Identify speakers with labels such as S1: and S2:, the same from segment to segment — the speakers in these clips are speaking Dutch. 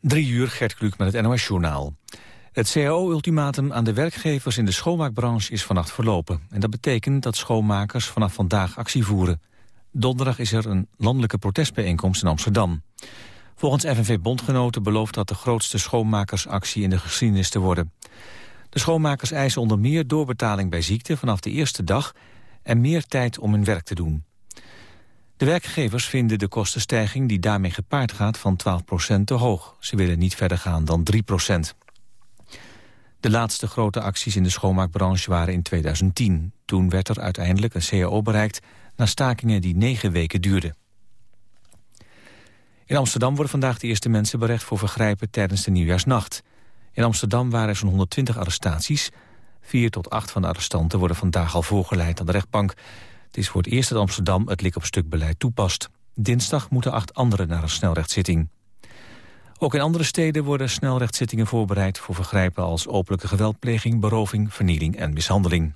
S1: Drie uur, Gert Kluk met het NOS-journaal. Het CAO-ultimatum aan de werkgevers in de schoonmaakbranche is vannacht verlopen. En dat betekent dat schoonmakers vanaf vandaag actie voeren. Donderdag is er een landelijke protestbijeenkomst in Amsterdam. Volgens FNV-bondgenoten belooft dat de grootste schoonmakersactie in de geschiedenis te worden. De schoonmakers eisen onder meer doorbetaling bij ziekte vanaf de eerste dag... en meer tijd om hun werk te doen. De werkgevers vinden de kostenstijging die daarmee gepaard gaat van 12% te hoog. Ze willen niet verder gaan dan 3% De laatste grote acties in de schoonmaakbranche waren in 2010. Toen werd er uiteindelijk een CAO bereikt na stakingen die negen weken duurden. In Amsterdam worden vandaag de eerste mensen berecht voor vergrijpen tijdens de nieuwjaarsnacht. In Amsterdam waren er zo'n 120 arrestaties. Vier tot acht van de arrestanten worden vandaag al voorgeleid aan de rechtbank. Het is voor het eerst dat Amsterdam het lik-op-stuk-beleid toepast. Dinsdag moeten acht anderen naar een snelrechtszitting. Ook in andere steden worden snelrechtszittingen voorbereid... voor vergrijpen als openlijke geweldpleging, beroving, vernieling en mishandeling.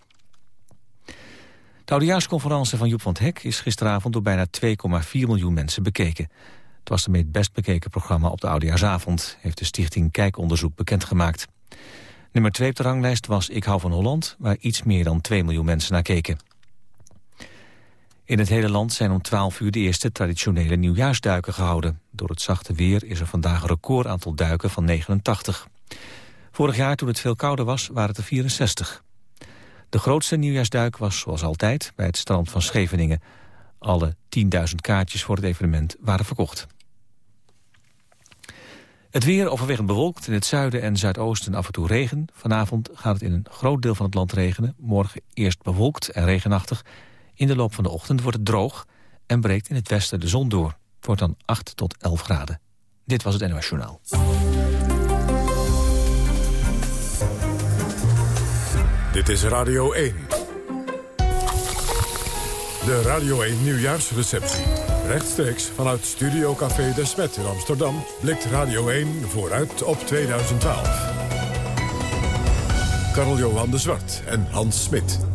S1: De oudejaarsconferentie van Joep van het Hek is gisteravond... door bijna 2,4 miljoen mensen bekeken. Het was de het best bekeken programma op de Oudejaarsavond... heeft de stichting Kijkonderzoek bekendgemaakt. Nummer 2 op de ranglijst was Ik hou van Holland... waar iets meer dan 2 miljoen mensen naar keken. In het hele land zijn om 12 uur de eerste traditionele nieuwjaarsduiken gehouden. Door het zachte weer is er vandaag een record aantal duiken van 89. Vorig jaar, toen het veel kouder was, waren het er 64. De grootste nieuwjaarsduik was, zoals altijd, bij het strand van Scheveningen. Alle 10.000 kaartjes voor het evenement waren verkocht. Het weer overwegend bewolkt, in het zuiden en zuidoosten af en toe regen. Vanavond gaat het in een groot deel van het land regenen. Morgen eerst bewolkt en regenachtig. In de loop van de ochtend wordt het droog en breekt in het westen de zon door. Het wordt dan 8 tot 11 graden. Dit was het NOS Journaal.
S2: Dit is Radio 1. De Radio 1 nieuwjaarsreceptie. Rechtstreeks vanuit Studio Café de Smet in Amsterdam... blikt Radio 1 vooruit op 2012. Karel Johan de Zwart en Hans Smit.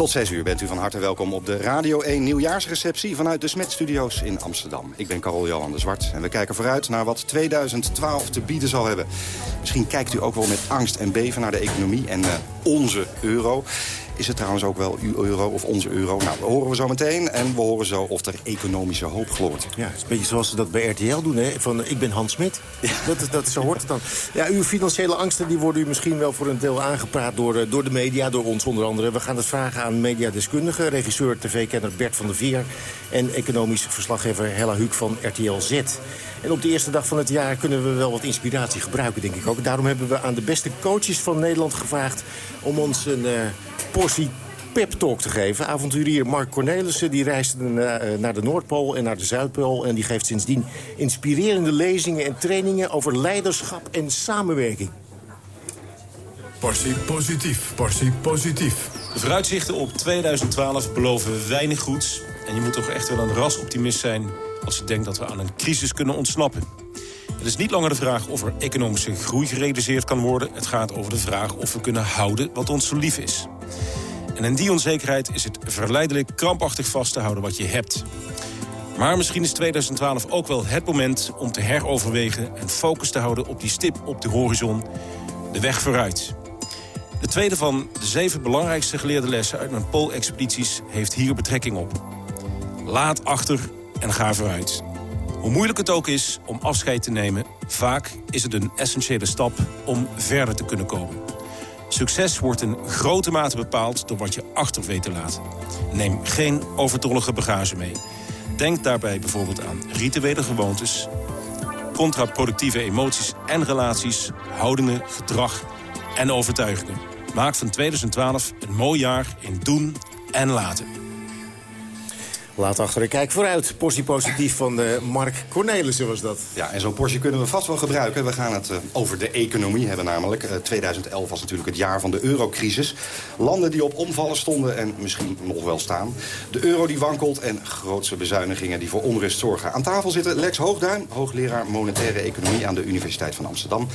S3: Tot 6 uur bent u van harte welkom op de Radio 1 nieuwjaarsreceptie... vanuit de Smet Studios in Amsterdam. Ik ben Carol Johan de Zwart en we kijken vooruit naar wat 2012 te bieden zal hebben. Misschien kijkt u ook wel met angst en beven naar de economie en uh, onze euro. Is het trouwens ook wel uw euro of onze euro? Nou, dat horen we zo meteen. En we horen zo of er economische hoop gloort.
S4: Ja, het is een beetje zoals ze dat bij RTL doen. Hè? Van, ik ben Hans Smit. Ja. Dat, dat, zo hoort het dan. Ja, uw financiële angsten die worden u misschien wel voor een deel aangepraat... Door, eh, door de media, door ons onder andere. We gaan het vragen aan mediadeskundige, regisseur, tv-kenner Bert van der Veer... en economisch verslaggever Hella Huuk van RTL Z. En op de eerste dag van het jaar kunnen we wel wat inspiratie gebruiken, denk ik ook. Daarom hebben we aan de beste coaches van Nederland gevraagd... om ons een uh, portie pep-talk te geven. Avonturier Mark Cornelissen die reisde eh, naar de Noordpool en naar de Zuidpool... en die geeft sindsdien inspirerende lezingen en trainingen... over leiderschap en samenwerking.
S2: Portie positief, portie positief.
S5: De vooruitzichten op 2012 beloven weinig goeds. En je moet toch echt wel een rasoptimist zijn als je denkt dat we aan een crisis kunnen ontsnappen. Het is niet langer de vraag of er economische groei gerealiseerd kan worden. Het gaat over de vraag of we kunnen houden wat ons zo lief is. En in die onzekerheid is het verleidelijk krampachtig vast te houden wat je hebt. Maar misschien is 2012 ook wel het moment om te heroverwegen... en focus te houden op die stip op de horizon, de weg vooruit. De tweede van de zeven belangrijkste geleerde lessen uit mijn Pool-expedities heeft hier betrekking op. Laat achter en ga vooruit. Hoe moeilijk het ook is om afscheid te nemen... vaak is het een essentiële stap om verder te kunnen komen. Succes wordt in grote mate bepaald door wat je achter weet te laten. Neem geen overtollige bagage mee. Denk daarbij bijvoorbeeld aan rituele gewoontes... contraproductieve emoties en relaties, houdingen, gedrag en overtuigingen. Maak van 2012 een mooi jaar in doen en laten.
S4: Laat achter kijk vooruit. Portie positief van uh, Mark Cornelissen was dat.
S3: Ja, en zo'n portie kunnen we vast wel gebruiken. We gaan het uh, over de economie hebben namelijk. Uh, eh, 2011 was natuurlijk het jaar van de eurocrisis. Landen die op omvallen stonden en misschien nog wel staan. De euro die wankelt en grootse bezuinigingen die voor onrust zorgen. Aan tafel zitten Lex Hoogduin, hoogleraar monetaire economie aan de Universiteit van Amsterdam.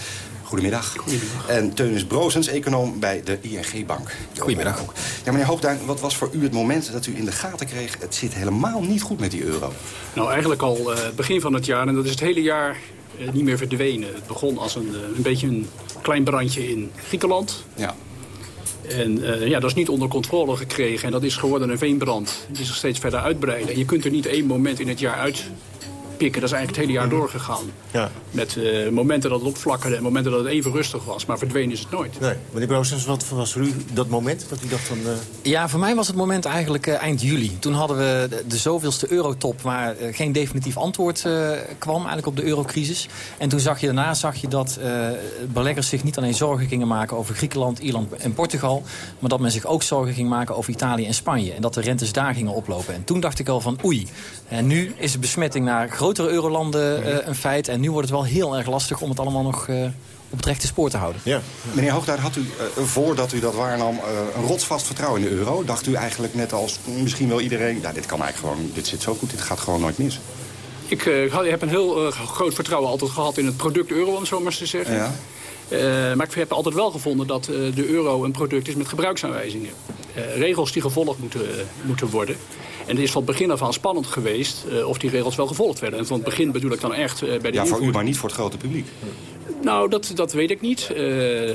S3: Goedemiddag. Goedemiddag. En Teunis Brozens, econoom bij de ING-bank.
S6: Goedemiddag. Ook.
S3: Ja, meneer Hoogduin, wat was voor u het moment dat u in de gaten kreeg... het zit helemaal niet goed met die euro?
S6: Nou, eigenlijk al uh, begin van het jaar, en dat is het hele jaar niet meer verdwenen. Het begon als een, een beetje een klein brandje in Griekenland.
S3: Ja.
S6: En uh, ja, dat is niet onder controle gekregen. En dat is geworden een veenbrand. Die zich steeds verder uitbreiden. En je kunt er niet één moment in het jaar uit pikken. Dat is eigenlijk het hele jaar doorgegaan. Ja. Met uh, momenten dat het opvlakkerde en momenten dat het even rustig was. Maar verdwenen is het nooit.
S4: Nee. Meneer Broosens, wat was voor u dat moment dat u dacht van... Uh...
S7: Ja, voor mij was het moment eigenlijk uh, eind juli. Toen hadden we de, de zoveelste eurotop waar geen definitief antwoord kwam eigenlijk op de eurocrisis. En toen zag je daarna zag je dat beleggers zich niet alleen zorgen gingen maken over Griekenland, Ierland en Portugal. Maar dat men zich ook zorgen ging maken over Italië en Spanje. En dat de rentes daar gingen oplopen. En toen dacht ik al van oei. En nu is de besmetting naar grotere eurolanden uh, een feit. En nu wordt het wel heel erg lastig om het allemaal nog uh, op het rechte spoor te houden.
S3: Ja. Meneer Hoogdaar, had u uh, voordat u dat waarnam een rotsvast vertrouwen in de euro? Dacht u eigenlijk net als misschien wel iedereen... ja, dit kan eigenlijk gewoon, dit zit zo goed, dit gaat gewoon nooit mis?
S6: Ik heb een heel groot vertrouwen altijd gehad in het product euro, om zo maar eens te zeggen. Ja. Uh, maar ik heb altijd wel gevonden dat uh, de euro een product is met gebruiksaanwijzingen. Uh, regels die gevolgd moeten, moeten worden. En het is van het begin af aan spannend geweest uh, of die regels wel gevolgd werden. En van het begin bedoel ik dan echt uh, bij de
S3: Ja, voor u, maar niet voor het grote publiek.
S6: Nou, dat, dat weet ik niet. Uh,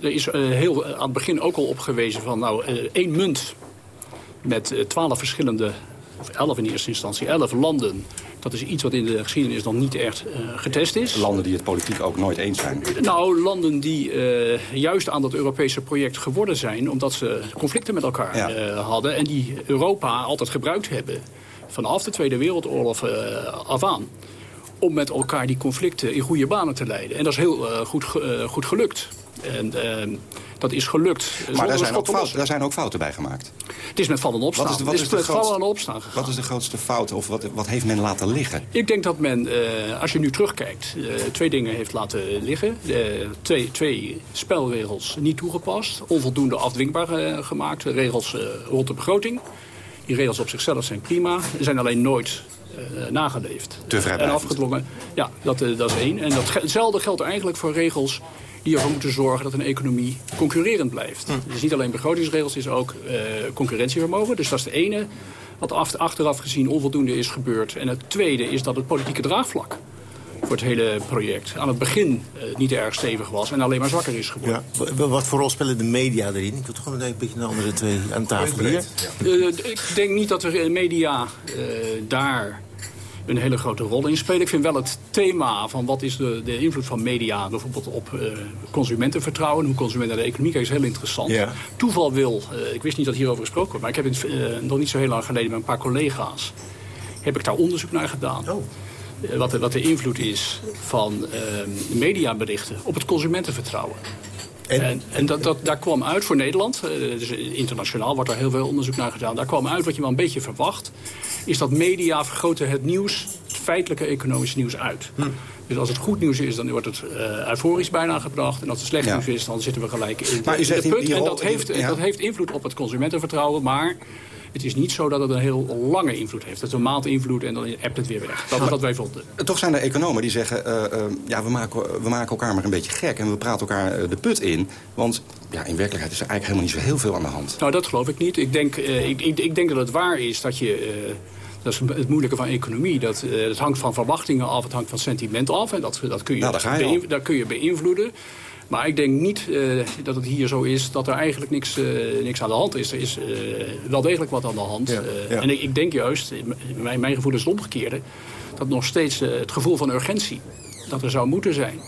S6: er is heel aan het begin ook al op gewezen van... nou, één munt met twaalf verschillende... of elf in eerste instantie, elf landen dat is iets wat in de geschiedenis nog niet echt uh, getest is.
S3: Landen die het politiek ook nooit eens zijn.
S6: Nou, landen die uh, juist aan dat Europese project geworden zijn... omdat ze conflicten met elkaar ja. uh, hadden... en die Europa altijd gebruikt hebben vanaf de Tweede Wereldoorlog af aan om met elkaar die conflicten in goede banen te leiden. En dat is heel uh, goed, uh, goed gelukt. En uh, dat is gelukt.
S3: Maar daar zijn, ook fouten, daar zijn ook fouten bij gemaakt.
S6: Het is met vallen en opstaan. Wat is, de, wat is, is met vallen en opstaan gegaan.
S3: Wat is de grootste fout? Of wat, wat heeft men laten liggen?
S6: Ik denk dat men, als je nu terugkijkt, twee dingen heeft laten liggen. twee, twee spelregels niet toegepast. Onvoldoende afdwingbaar gemaakt. Regels rond de begroting. Die regels op zichzelf zijn prima. Zijn alleen nooit uh, nageleefd.
S3: Te
S6: en afgedwongen. Ja, dat, uh, dat is één. En dat, hetzelfde geldt eigenlijk voor regels die ervoor moeten zorgen dat een economie concurrerend blijft. Hm. Dus niet alleen begrotingsregels, het is ook uh, concurrentievermogen. Dus dat is de ene wat af, achteraf gezien onvoldoende is gebeurd. En het tweede is dat het politieke draagvlak voor het hele project aan het begin uh, niet erg stevig was en alleen maar zwakker is geworden.
S4: Ja. Wat voor rol spelen de media erin? Ik wil toch gewoon een beetje de andere twee aan tafel hier.
S6: Uh, ik denk niet dat de media uh, daar een hele grote rol in spelen. Ik vind wel het thema van wat is de, de invloed van media... bijvoorbeeld op uh, consumentenvertrouwen, hoe consumenten naar de economie kijken... is heel interessant. Ja. Toeval wil, uh, ik wist niet dat hierover gesproken wordt... maar ik heb het, uh, nog niet zo heel lang geleden met een paar collega's... heb ik daar onderzoek naar gedaan. Oh. Wat de, wat, de, invloed is van mediaberichten op het consumentenvertrouwen. En, en, en dat, dat, daar kwam uit voor Nederland, dus internationaal wordt er heel veel onderzoek naar gedaan... daar kwam uit wat je wel een beetje verwacht... is dat media vergroten het nieuws, het feitelijke economische nieuws uit. Hm. Dus als het goed nieuws is, dan wordt het uh, euforisch bijna gebracht. En als het slecht ja. nieuws is, dan zitten we gelijk in, maar u zegt in de punt. En dat heeft, ja. dat heeft invloed op het consumentenvertrouwen. Maar het is niet zo dat het een heel lange invloed heeft. Het is een maand invloed en dan appt het weer weg. Dat is wat wij vonden.
S3: Toch zijn er economen die zeggen... Uh, uh, ja, we maken, we maken elkaar maar een beetje gek en we praten elkaar de put in. Want ja, in werkelijkheid is er eigenlijk helemaal niet zo heel veel aan de hand.
S6: Nou, dat geloof ik niet. Ik denk, uh, ik, ik, ik, denk dat het waar is dat je... Dat is het moeilijke van economie. Dat, uh, het hangt van verwachtingen af, het hangt van sentiment af. En dat, dat kun, je,
S3: nou, je
S6: dat kun je beïnvloeden. Maar ik denk niet uh, dat het hier zo is dat er eigenlijk niks, uh, niks aan de hand is. Er is uh, wel degelijk wat aan de hand. Ja, ja. En ik, ik, denk juist, mijn, mijn gevoel is het omgekeerde... dat nog steeds het gevoel van urgentie dat er zou moeten zijn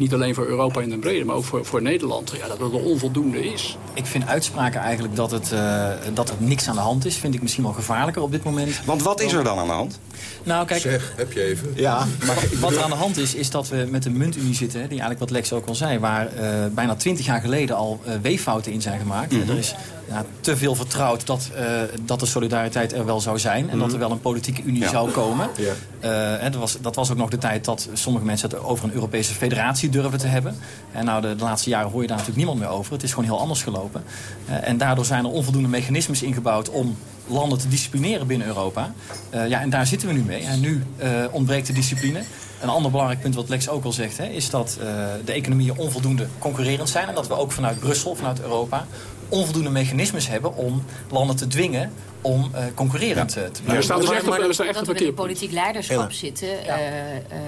S6: niet alleen voor Europa in de brede, maar ook voor, voor Nederland, ja, dat het er onvoldoende is.
S7: Ik vind uitspraken eigenlijk dat, het, uh, dat er niks aan de hand is, vind ik misschien wel gevaarlijker op dit moment.
S3: Want wat is er dan aan de hand?
S8: Nou, kijk, zeg, heb je even.
S7: Ja, maar wat er aan de hand is, is dat we met een muntunie zitten, die eigenlijk wat Lex ook al zei, waar uh, bijna twintig jaar geleden al uh, weeffouten in zijn gemaakt. Mm -hmm. Er is ja, te veel vertrouwd dat, uh, dat de solidariteit er wel zou zijn. En mm -hmm. dat er wel een politieke unie ja. zou komen. Ja. Uh, en dat, was, dat was ook nog de tijd dat sommige mensen het over een Europese federatie durven te hebben. En nou, de, de laatste jaren hoor je daar natuurlijk niemand meer over. Het is gewoon heel anders gelopen. Uh, en daardoor zijn er onvoldoende mechanismes ingebouwd om landen te disciplineren binnen Europa. Ja, en daar zitten we nu mee. En nu ontbreekt de discipline. Een ander belangrijk punt wat Lex ook al zegt... Hè, is dat uh, de economieën onvoldoende concurrerend zijn... en dat we ook vanuit Brussel, vanuit Europa onvoldoende mechanismes hebben om landen te dwingen om uh, concurrerend ja. te blijven.
S6: Ja, we staan dus echt op, we staan echt
S9: dat
S6: op
S9: we in politiek leiderschap zitten... Ja. Uh, uh,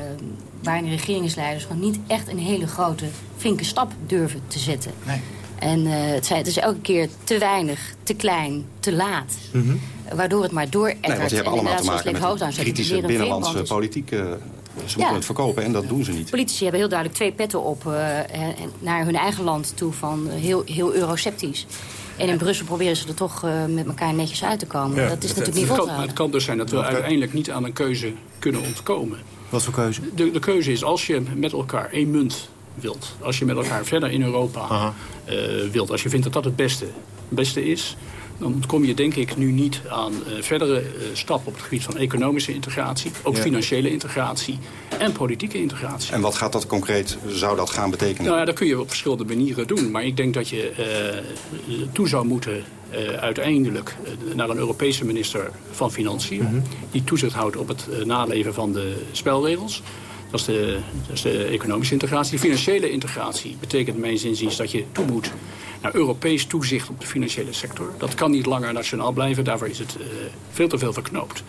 S9: waarin regeringsleiders gewoon niet echt een hele grote, flinke stap durven te zetten. Nee. En het, zijn, het, is elke keer te weinig, te klein, te laat. Mm -hmm. Waardoor het maar doorettert.
S3: Nee, want die hebben allemaal te maken met kritische binnenlandse politiek... Ze moeten het verkopen en dat doen ze niet.
S9: Politici hebben heel duidelijk twee petten op uh, naar hun eigen land toe van heel, heel euroceptisch. En in Brussel proberen ze er toch uh, met elkaar netjes uit te komen. Ja, dat is natuurlijk niet vol
S6: Het kan dus zijn dat we uiteindelijk niet aan een keuze kunnen ontkomen.
S4: Wat voor keuze?
S6: De, de keuze is als je met elkaar één munt wilt. Als je met elkaar verder in Europa uh, wilt. Als je vindt dat dat het beste, beste is dan ontkom je denk ik nu niet aan uh, verdere uh, stappen op het gebied van economische integratie, ook ja. financiële integratie en politieke integratie.
S3: En wat gaat dat concreet, zou dat gaan betekenen?
S6: Nou ja, dat kun je op verschillende manieren doen. Maar ik denk dat je uh, toe zou moeten uiteindelijk naar een Europese minister van Financiën... -hmm. die toezicht houdt op het naleven van de spelregels. Dat is, de, dat is de economische integratie. Financiële integratie betekent mijn zinziens dat je toe moet naar Europees toezicht op de financiële sector. Dat kan niet langer nationaal blijven, daarvoor is het uh, veel te veel verknoopt.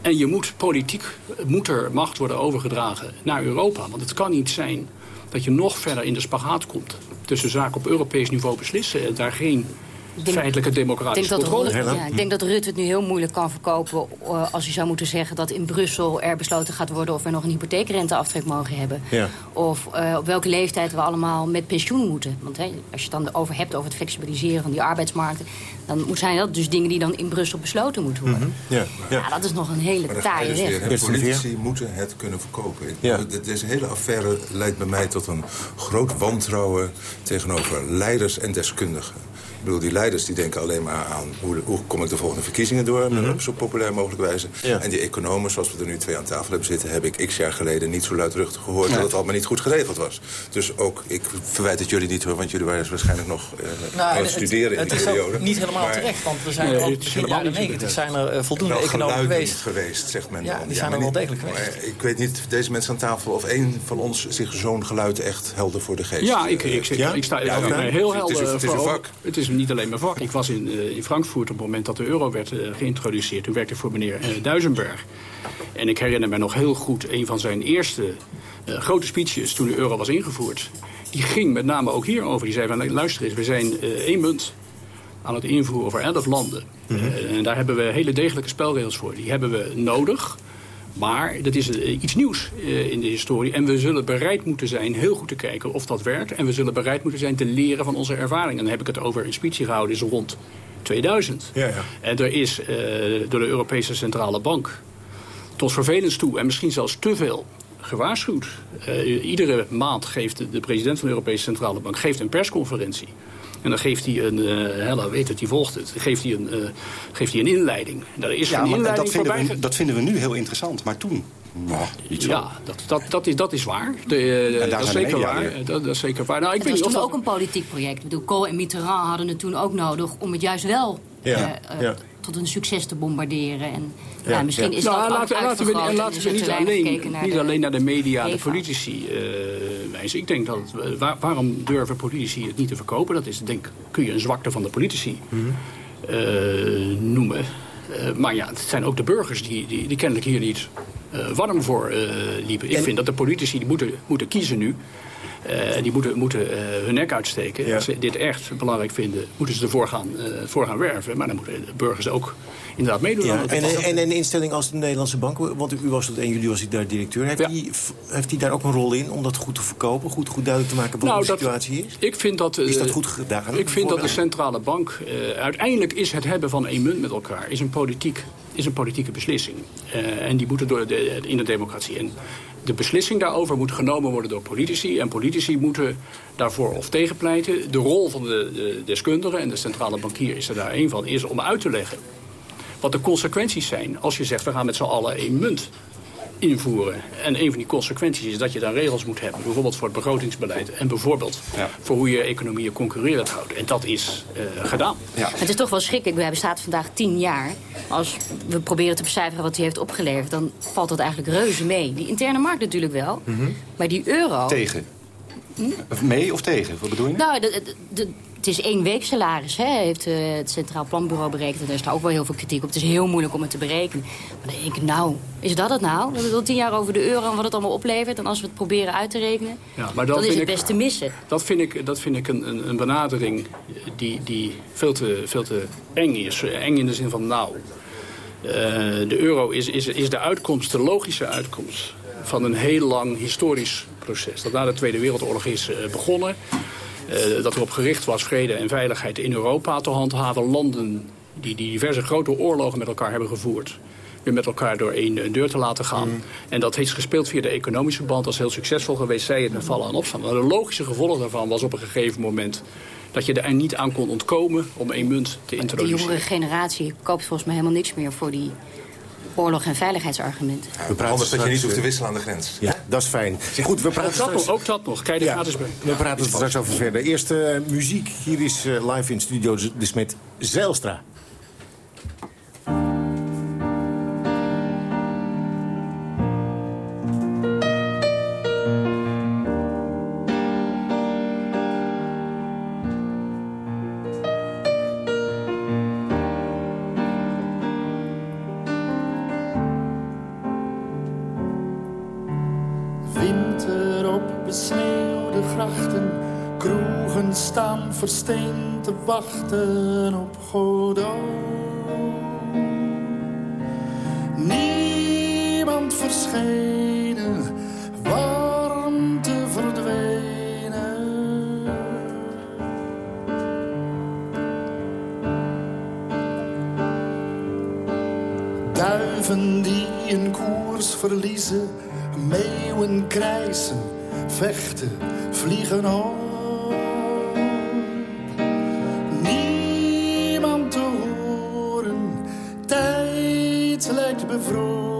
S6: En je moet politiek, moet er macht worden overgedragen naar Europa. Want het kan niet zijn dat je nog verder in de spagaat komt... tussen zaken op Europees niveau beslissen en daar geen denk, feitelijke democratische
S9: denk
S6: controle.
S9: Dat, ja, ik denk dat Rutte het nu heel moeilijk kan verkopen... Uh, als hij zou moeten zeggen dat in Brussel er besloten gaat worden... of we nog een hypotheekrenteaftrek mogen hebben. Ja. Of uh, op welke leeftijd we allemaal met pensioen moeten. Want hè, als je het dan over hebt over het flexibiliseren van die arbeidsmarkten... dan zijn dat dus dingen die dan in Brussel besloten moeten worden. Mm -hmm. ja, ja. ja, dat is nog een hele taaie weg.
S8: Politici moeten het kunnen verkopen. Ja. Deze hele affaire leidt bij mij tot een groot wantrouwen... tegenover leiders en deskundigen. Ik bedoel, die leiders die denken alleen maar aan... hoe, hoe kom ik de volgende verkiezingen door, mm -hmm. op zo populair mogelijk wijze. Ja. En die economen, zoals we er nu twee aan tafel hebben zitten... heb ik x jaar geleden niet zo luidruchtig gehoord... Ja. dat het allemaal niet goed geregeld was. Dus ook, ik verwijt het jullie niet hoor... want jullie waren waarschijnlijk nog uh, nou, aan het, studeren
S7: het,
S8: in die periode.
S7: Het is niet helemaal maar, terecht, want er zijn nee, ook in de jaren negentig... zijn er uh, voldoende economen geweest.
S8: geweest, zegt men
S7: Ja,
S8: dan.
S7: die zijn ja, er wel degelijk geweest.
S8: Maar ik weet niet, deze mensen aan tafel... of één van ons zich zo'n geluid echt helder voor de geest...
S6: Ja, ik, ik, ik, ik sta heel helder voor. Het is niet alleen mijn vak. Ik was in, uh, in Frankfurt op het moment dat de euro werd uh, geïntroduceerd. Toen werkte ik voor meneer uh, Duisenberg. En ik herinner me nog heel goed een van zijn eerste grote speeches toen de euro was ingevoerd. Die ging met name ook hierover. Die zei van luister eens, we zijn één munt aan het invoeren over elf landen. Mm -hmm. en daar hebben we hele degelijke spelregels voor. Die hebben we nodig. Maar dat is iets nieuws in de historie. En we zullen bereid moeten zijn heel goed te kijken of dat werkt. En we zullen bereid moeten zijn te leren van onze ervaring. En dan heb ik het over een speech gehouden is rond 2000. Ja, ja. En er is uh, door de Europese Centrale Bank tot vervelens toe... en misschien zelfs te veel gewaarschuwd. Uh, iedere maand geeft de, de president van de Europese Centrale Bank geeft een persconferentie. En dan geeft hij een, uh, Hella weet het, die volgt het, geeft hij een, uh, geeft hij een inleiding. Daar is
S3: ja,
S6: een inleiding
S3: dat, vinden we, dat vinden we nu heel interessant, maar toen... Nou,
S6: ja, dat, dat, dat, is, dat is waar. De, uh, dat, is zeker waar. Dat, dat, is zeker waar. Nou, ik
S9: het was toen ook een politiek project. Ik bedoel, Kool en Mitterrand hadden het toen ook nodig om het juist wel ja, ja. Tot een succes te bombarderen. En ja, ja misschien is
S6: nou,
S9: dat
S6: laten, laten we, laten we niet, alleen, naar, niet de, alleen naar de media, de politici uh, wijzen. Ik denk dat, waar, waarom durven politici het niet te verkopen? Dat is, denk kun je een zwakte van de politici mm -hmm. uh, noemen. Uh, maar ja, het zijn ook de burgers die, die, die kennelijk hier niet uh, warm voor uh, liepen. Ik en... vind dat de politici die moeten, moeten kiezen nu. Uh, die moeten, moeten uh, hun nek uitsteken. Ja. Als ze dit echt belangrijk vinden, moeten ze ervoor gaan, uh, voor gaan werven. Maar dan moeten de burgers ook inderdaad meedoen.
S4: Ja, en, en, en een instelling als de Nederlandse Bank, want u was tot 1 juli was ik daar directeur. Heeft, ja. die, heeft die daar ook een rol in om dat goed te verkopen? Goed, goed duidelijk te maken wat nou, de situatie
S6: dat, is? Ik vind dat,
S4: is dat goed gedaan?
S6: Ik vind dat de centrale bank... uiteindelijk is het hebben van één munt met elkaar... is een, politiek, is een politieke beslissing. en die moeten door de, in de democratie... En de beslissing daarover moet genomen worden door politici. En politici moeten daarvoor of tegen pleiten. De rol van de, de deskundigen, en de centrale bankier is er daar één van... is om uit te leggen wat de consequenties zijn als je zegt... we gaan met z'n allen één munt invoeren. En een van die consequenties is dat je daar regels moet hebben. Bijvoorbeeld voor het begrotingsbeleid. En bijvoorbeeld ja. voor hoe je economieën concurrerend houdt. En dat is uh, gedaan.
S9: Ja. Het is toch wel schrikkelijk. We bestaat vandaag tien jaar. Als we proberen te becijferen wat hij heeft opgeleverd... dan valt dat eigenlijk reuze mee. Die interne markt natuurlijk wel. Mm -hmm. Maar die euro...
S3: Tegen? Hm? Mee of tegen? Wat bedoel je?
S9: Nou, de, de, de het is één week salaris, hè, heeft uh, het Centraal Planbureau berekend. Er is daar ook wel heel veel kritiek op. Het is heel moeilijk om het te berekenen. Maar dan denk ik, nou, is dat het nou? We hebben al tien jaar over de euro en wat het allemaal oplevert. En als we het proberen uit te rekenen, ja, maar dan, is het best te missen.
S6: Dat vind ik, dat vind ik een, een, een benadering die, die veel, te, veel te eng is. Eng in de zin van, nou, uh, de euro is, is, is de uitkomst, de logische uitkomst... van een heel lang historisch proces. Dat na de Tweede Wereldoorlog is uh, begonnen... Uh, dat erop gericht was vrede en veiligheid in Europa te handhaven. Landen die, die diverse grote oorlogen met elkaar hebben gevoerd weer met elkaar door één deur te laten gaan. Mm. En dat heeft gespeeld via de economische band. Dat is heel succesvol geweest. Zij het vallen aan opstaan. Maar de logische gevolg daarvan was op een gegeven moment dat je er niet aan kon ontkomen om één munt te introduceren.
S9: De jongere generatie koopt volgens mij helemaal niks meer voor die oorlog- en veiligheidsargument.
S8: Ja, anders dat je niet hoeft te wisselen aan de grens.
S4: Ja, dat is fijn. Goed, we praten
S6: ook, dat nog, ook dat nog. Kijk de ja,
S4: We praten straks over verder. Eerste uh, muziek. Hier is uh, live in studio de Smet Zijlstra.
S10: Wachten op Godot. Niemand verschenen, warmte verdwenen. Duiven die een koers verliezen, meeuwen krijsen, vechten, vliegen op. is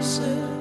S10: in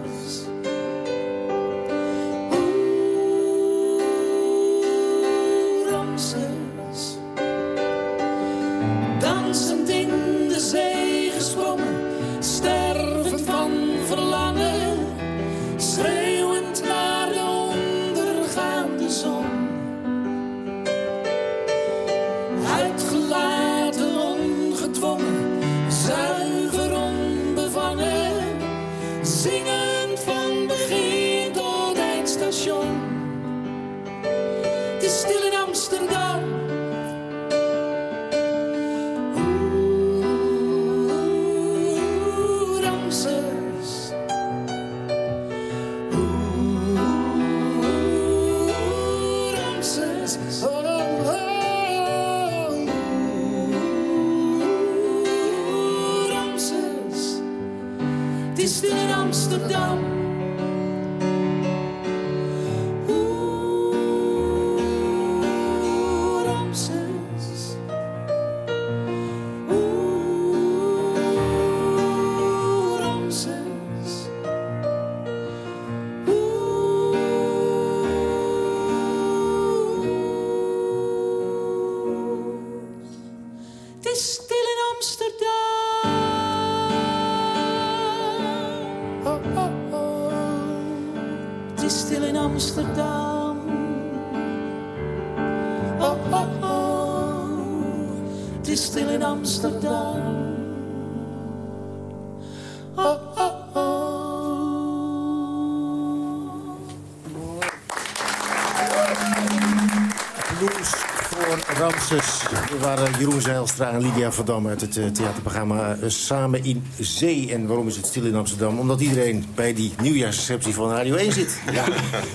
S4: luz. Voor Ramses. We waren Jeroen Zeilstra en Lydia Verdam uit het eh, theaterprogramma eh, Samen in Zee. En waarom is het stil in Amsterdam? Omdat iedereen bij die nieuwjaarsreceptie van Radio 1 zit.
S3: Ja,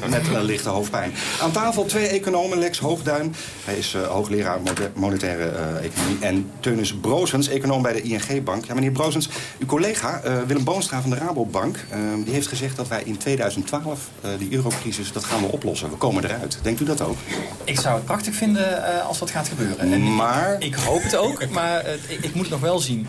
S3: met een lichte hoofdpijn. Aan tafel twee economen, Lex Hoogduin. Hij is eh, hoogleraar monetaire economie. En Teunis Brozens, econoom bij de ING-bank. Ja, meneer Brozens, uw collega Willem Boonstra van de Rabobank... eh, die heeft gezegd dat wij in 2012 eh, die eurocrisis, dat gaan we oplossen. We komen eruit. Denkt u dat ook?
S7: Ik zou het prachtig vinden als dat gaat gebeuren. En ik-
S3: Maar...
S7: Ik hoop het ook, maar eh, ik, ik moet het nog wel zien.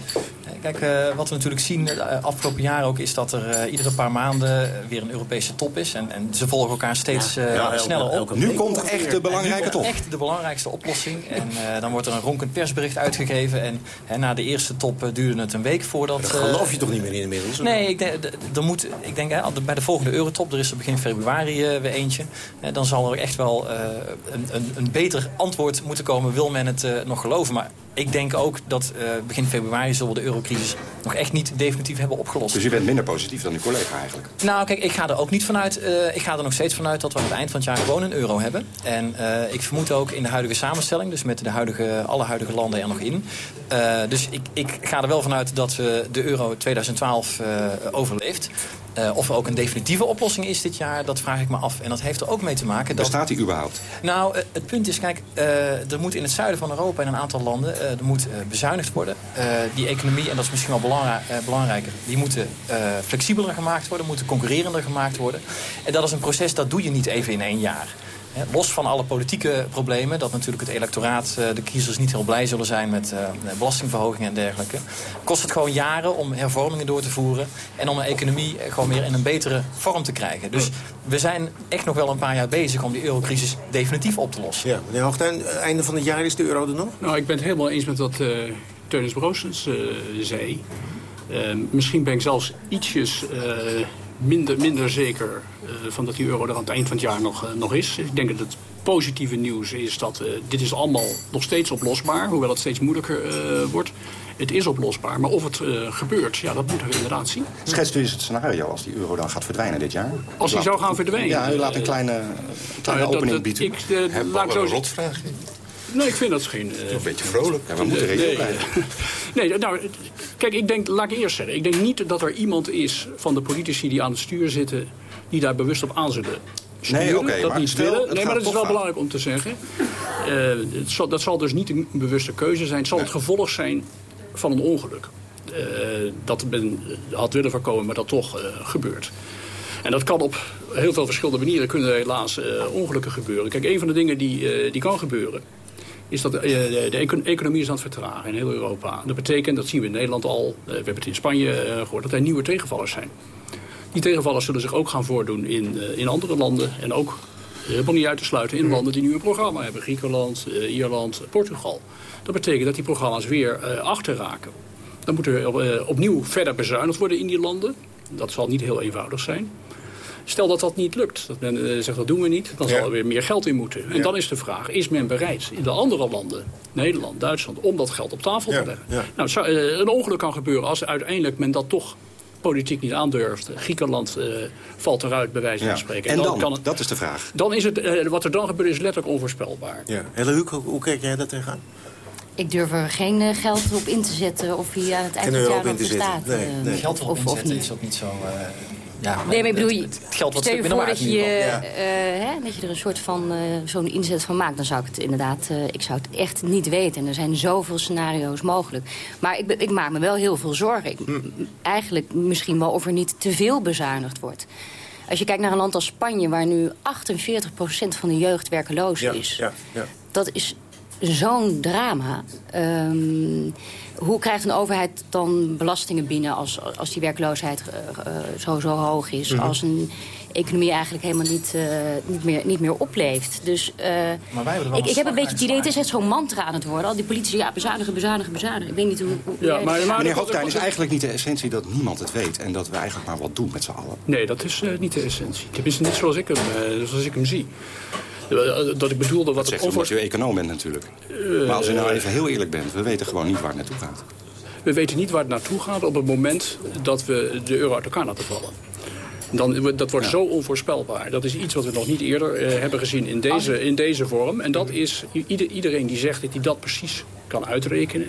S7: Eh, Kijk, eh, wat we natuurlijk zien de afgelopen jaren ook... is dat er eh, iedere paar maanden weer een Europese top is. En, en ze volgen elkaar steeds eh,
S3: Ja, elke-
S7: sneller op.
S3: Nu komt echt de belangrijke top.
S7: Echt de belangrijkste oplossing. En eh, dan wordt er een ronkend persbericht uitgegeven. En hè, na de eerste top eh, duurde het een week voordat...
S4: Dat
S7: eh,
S4: geloof je toch niet meer in inmiddels?
S7: Nee, ik denk, er moet, ik denk hè, bij de volgende Eurotop, er is er begin februari eh, weer eentje. Eh, dan zal er echt wel eh, een, een, een beter antwoord moeten komen. Wil men het eh, nog geloven? Maar ik denk ook dat eh, begin februari zullen we de eurocrisis nog echt niet definitief hebben opgelost.
S3: Dus u bent minder positief dan uw collega eigenlijk?
S7: Nou, kijk, ik ga er ook niet vanuit. eh ik ga er nog steeds vanuit dat we aan het eind van het jaar gewoon een euro hebben. En eh, ik vermoed ook in de huidige samenstelling, dus met de huidige, alle huidige landen er nog in. Dus ik, ik ga er wel vanuit dat we de euro 2012 eh, overleeft. Eh, of er ook een definitieve oplossing is dit jaar, dat vraag ik me af. En dat heeft er ook mee te maken dat...
S3: Bestaat die überhaupt?
S7: Nou, eh, het punt is, kijk, eh, er moet in het zuiden van Europa in een aantal landen er moet, bezuinigd worden. Die economie, en dat is misschien wel belangrijk, belangrijker, die moeten flexibeler gemaakt worden, moeten concurrerender gemaakt worden. En dat is een proces, dat doe je niet even in één jaar. Hè, los van alle politieke problemen, dat natuurlijk het electoraat, eh, de kiezers niet heel blij zullen zijn met eh, belastingverhogingen en dergelijke. Kost het gewoon jaren om hervormingen door te voeren en om een economie eh, gewoon weer in een betere vorm te krijgen. Dus we zijn echt nog wel een paar jaar bezig om die eurocrisis definitief op te lossen.
S4: Ja, meneer Hoogtuin, einde van het jaar is de euro er nog?
S6: Nou, ik ben het helemaal eens met wat eh Teunis Broosens eh, zei. Misschien ben ik zelfs ietsjes eh, minder, minder zeker eh, van dat die euro er aan het eind van het jaar nog, eh, nog is. Ik denk dat het positieve nieuws is dat eh, dit is allemaal nog steeds oplosbaar. Hoewel het steeds moeilijker eh, wordt. Het is oplosbaar, maar of het eh, gebeurt, ja, dat moeten we inderdaad zien.
S3: Schetst u eens het scenario als die euro dan gaat verdwijnen dit jaar?
S6: Als die zou gaan verdwijnen?
S3: Ja, u laat een kleine,
S6: Nou
S3: opening
S6: dat-
S3: bieden.
S6: Ik, laat ik zo
S8: een rotvraag.
S6: Nee, ik vind dat geen... eh,
S8: Een beetje vrolijk.
S3: Ja, we moeten reëel
S6: Nee,
S3: blijven.
S6: nee, nou, kijk, ik denk, laat ik eerst zeggen. Ik denk niet dat er iemand is van de politici die aan het stuur zitten... die daar bewust op aan zullen sturen.
S3: Nee, oké,
S6: dat
S3: maar
S6: niet
S3: stel,
S6: willen.
S3: het
S6: Nee, maar dat is wel
S3: gaan.
S6: belangrijk om te zeggen. Eh, het zal, dat zal dus niet een bewuste keuze zijn. Het zal het gevolg zijn van een ongeluk. Eh, dat men had willen voorkomen, maar dat toch eh, gebeurt. En dat kan op heel veel verschillende manieren kunnen er helaas eh, ongelukken gebeuren. Kijk, een van de dingen die, eh, die kan gebeuren is dat eh, de, de eco- economie is aan het vertragen in heel Europa. Dat betekent, dat zien we in Nederland al, eh, we hebben het in Spanje eh, gehoord, dat er nieuwe tegenvallers zijn. Die tegenvallers zullen zich ook gaan voordoen in, in andere landen en ook helemaal niet uit te sluiten in landen die nu een programma hebben. Griekenland, Ierland, Portugal. Dat betekent dat die programma's weer eh, achterraken. Dan moet er opnieuw verder bezuinigd worden in die landen. Dat zal niet heel eenvoudig zijn. Stel dat dat niet lukt, dat men eh, zegt dat doen we niet, dan zal er weer meer geld in moeten. En dan is de vraag, is men bereid in de andere landen, Nederland, Duitsland, om dat geld op tafel te leggen? Nou, zou, eh, een ongeluk kan gebeuren als uiteindelijk men dat toch politiek niet aandurft. Griekenland eh, valt eruit, bij wijze van
S3: Ja.
S6: spreken.
S3: En dan?
S6: kan het-
S3: Dat is de vraag.
S6: dan is het, wat er dan gebeurt, is letterlijk onvoorspelbaar.
S4: Ja. Helle Huuk, hoe, hoe kijk jij daar tegenaan?
S9: Ik durf er geen geld op in te zetten of hij aan het eind van het jaar
S4: op
S9: nog
S4: in te zetten.
S9: bestaat.
S4: Nee, nee.
S7: Geld erop
S9: of, of
S7: inzetten
S9: niet.
S7: is ook niet zo... eh, ja,
S9: Nee, maar ik bedoel,
S7: het, het geld wat
S9: stel je
S7: binnen
S9: voor dat je, eh, hè, dat je er een soort van eh, zo'n inzet van maakt. Dan zou ik het inderdaad, eh, ik zou het echt niet weten. En er zijn zoveel scenario's mogelijk. Maar ik, ik maak me wel heel veel zorgen. Ik, m- Eigenlijk misschien wel of er niet te veel bezuinigd wordt. Als je kijkt naar een land als Spanje, waar nu 48% van de jeugd werkeloos
S4: Ja,
S9: is.
S4: ja, ja.
S9: Dat is zo'n drama. Ehm, hoe krijgt een overheid dan belastingen binnen als, als die werkloosheid uh, zo, zo hoog is? Mhm. Als een economie eigenlijk helemaal niet, uh, niet, meer, niet meer opleeft. Dus maar wij ik, ik heb een beetje het idee, het is echt zo'n mantra aan het worden. Al die politici, ja, bezuinigen, bezuinigen, bezuinigen. Ik weet niet hoe... hoe
S3: ja, maar, maar, meneer Hoogtuin, is eigenlijk niet de essentie dat niemand het weet... en dat we eigenlijk maar wat doen met z'n allen?
S6: Nee, dat is niet de essentie. Tenminste, niet zoals ik hem, zoals ik hem zie. Dat ik bedoelde wat...
S3: Dat zegt omdat u econoom bent natuurlijk. maar als u nou even heel eerlijk bent, we weten gewoon niet waar het naartoe gaat.
S6: We weten niet waar het naartoe gaat op het moment dat we de euro uit elkaar laten vallen. Dan, dat wordt zo onvoorspelbaar. Dat is iets wat we nog niet eerder uh, hebben gezien in deze, in deze vorm. En dat is iedereen die zegt dat hij dat precies kan uitrekenen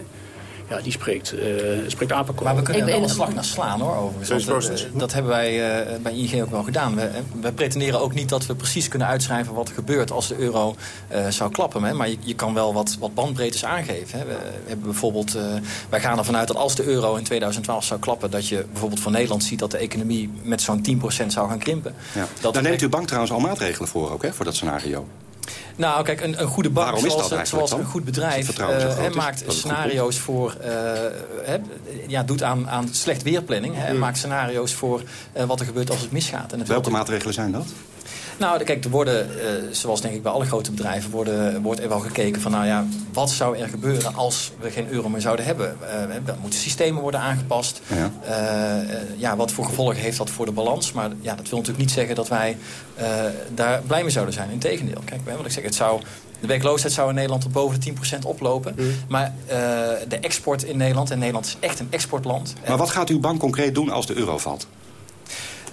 S6: ja, die spreekt, uh, spreekt apenkool.
S7: Maar we kunnen er wel een slag naar slaan hoor, overigens. Dat, dat, dat, hebben wij uh, bij IG ook wel gedaan. We, we, pretenderen ook niet dat we precies kunnen uitschrijven wat er gebeurt als de euro uh, zou klappen. Hè. Maar je, je, kan wel wat, wat bandbreedtes aangeven. Hè. We, we, hebben bijvoorbeeld, wij gaan ervan uit dat als de euro in 2012 zou klappen... dat je bijvoorbeeld voor Nederland ziet dat de economie met zo'n 10% zou gaan krimpen.
S3: Ja. Dat Daar neemt uw bank trouwens al maatregelen voor ook, hè, voor dat scenario.
S7: Nou, kijk, een, een goede bank, zoals, zoals een goed bedrijf, uh, maakt scenario's voor, uh, ja, doet aan, aan slecht weerplanning. Hè, mm. maakt scenario's voor uh, wat er gebeurt als het misgaat.
S3: En Welke maatregelen zijn dat?
S7: Nou, kijk, er worden, uh, zoals denk ik bij alle grote bedrijven, worden, wordt er wel gekeken van, nou ja, wat zou er gebeuren als we geen euro meer zouden hebben? Uh, moeten systemen worden aangepast? Ja. Uh, ja, wat voor gevolgen heeft dat voor de balans? Maar ja, dat wil natuurlijk niet zeggen dat wij daar blij mee zouden zijn. Integendeel, kijk, wat ik zeg, het zou de werkloosheid zou in Nederland tot boven de 10% oplopen. Mm. Maar de export in Nederland, en Nederland is echt een exportland.
S3: Maar wat gaat uw bank concreet doen als de euro valt?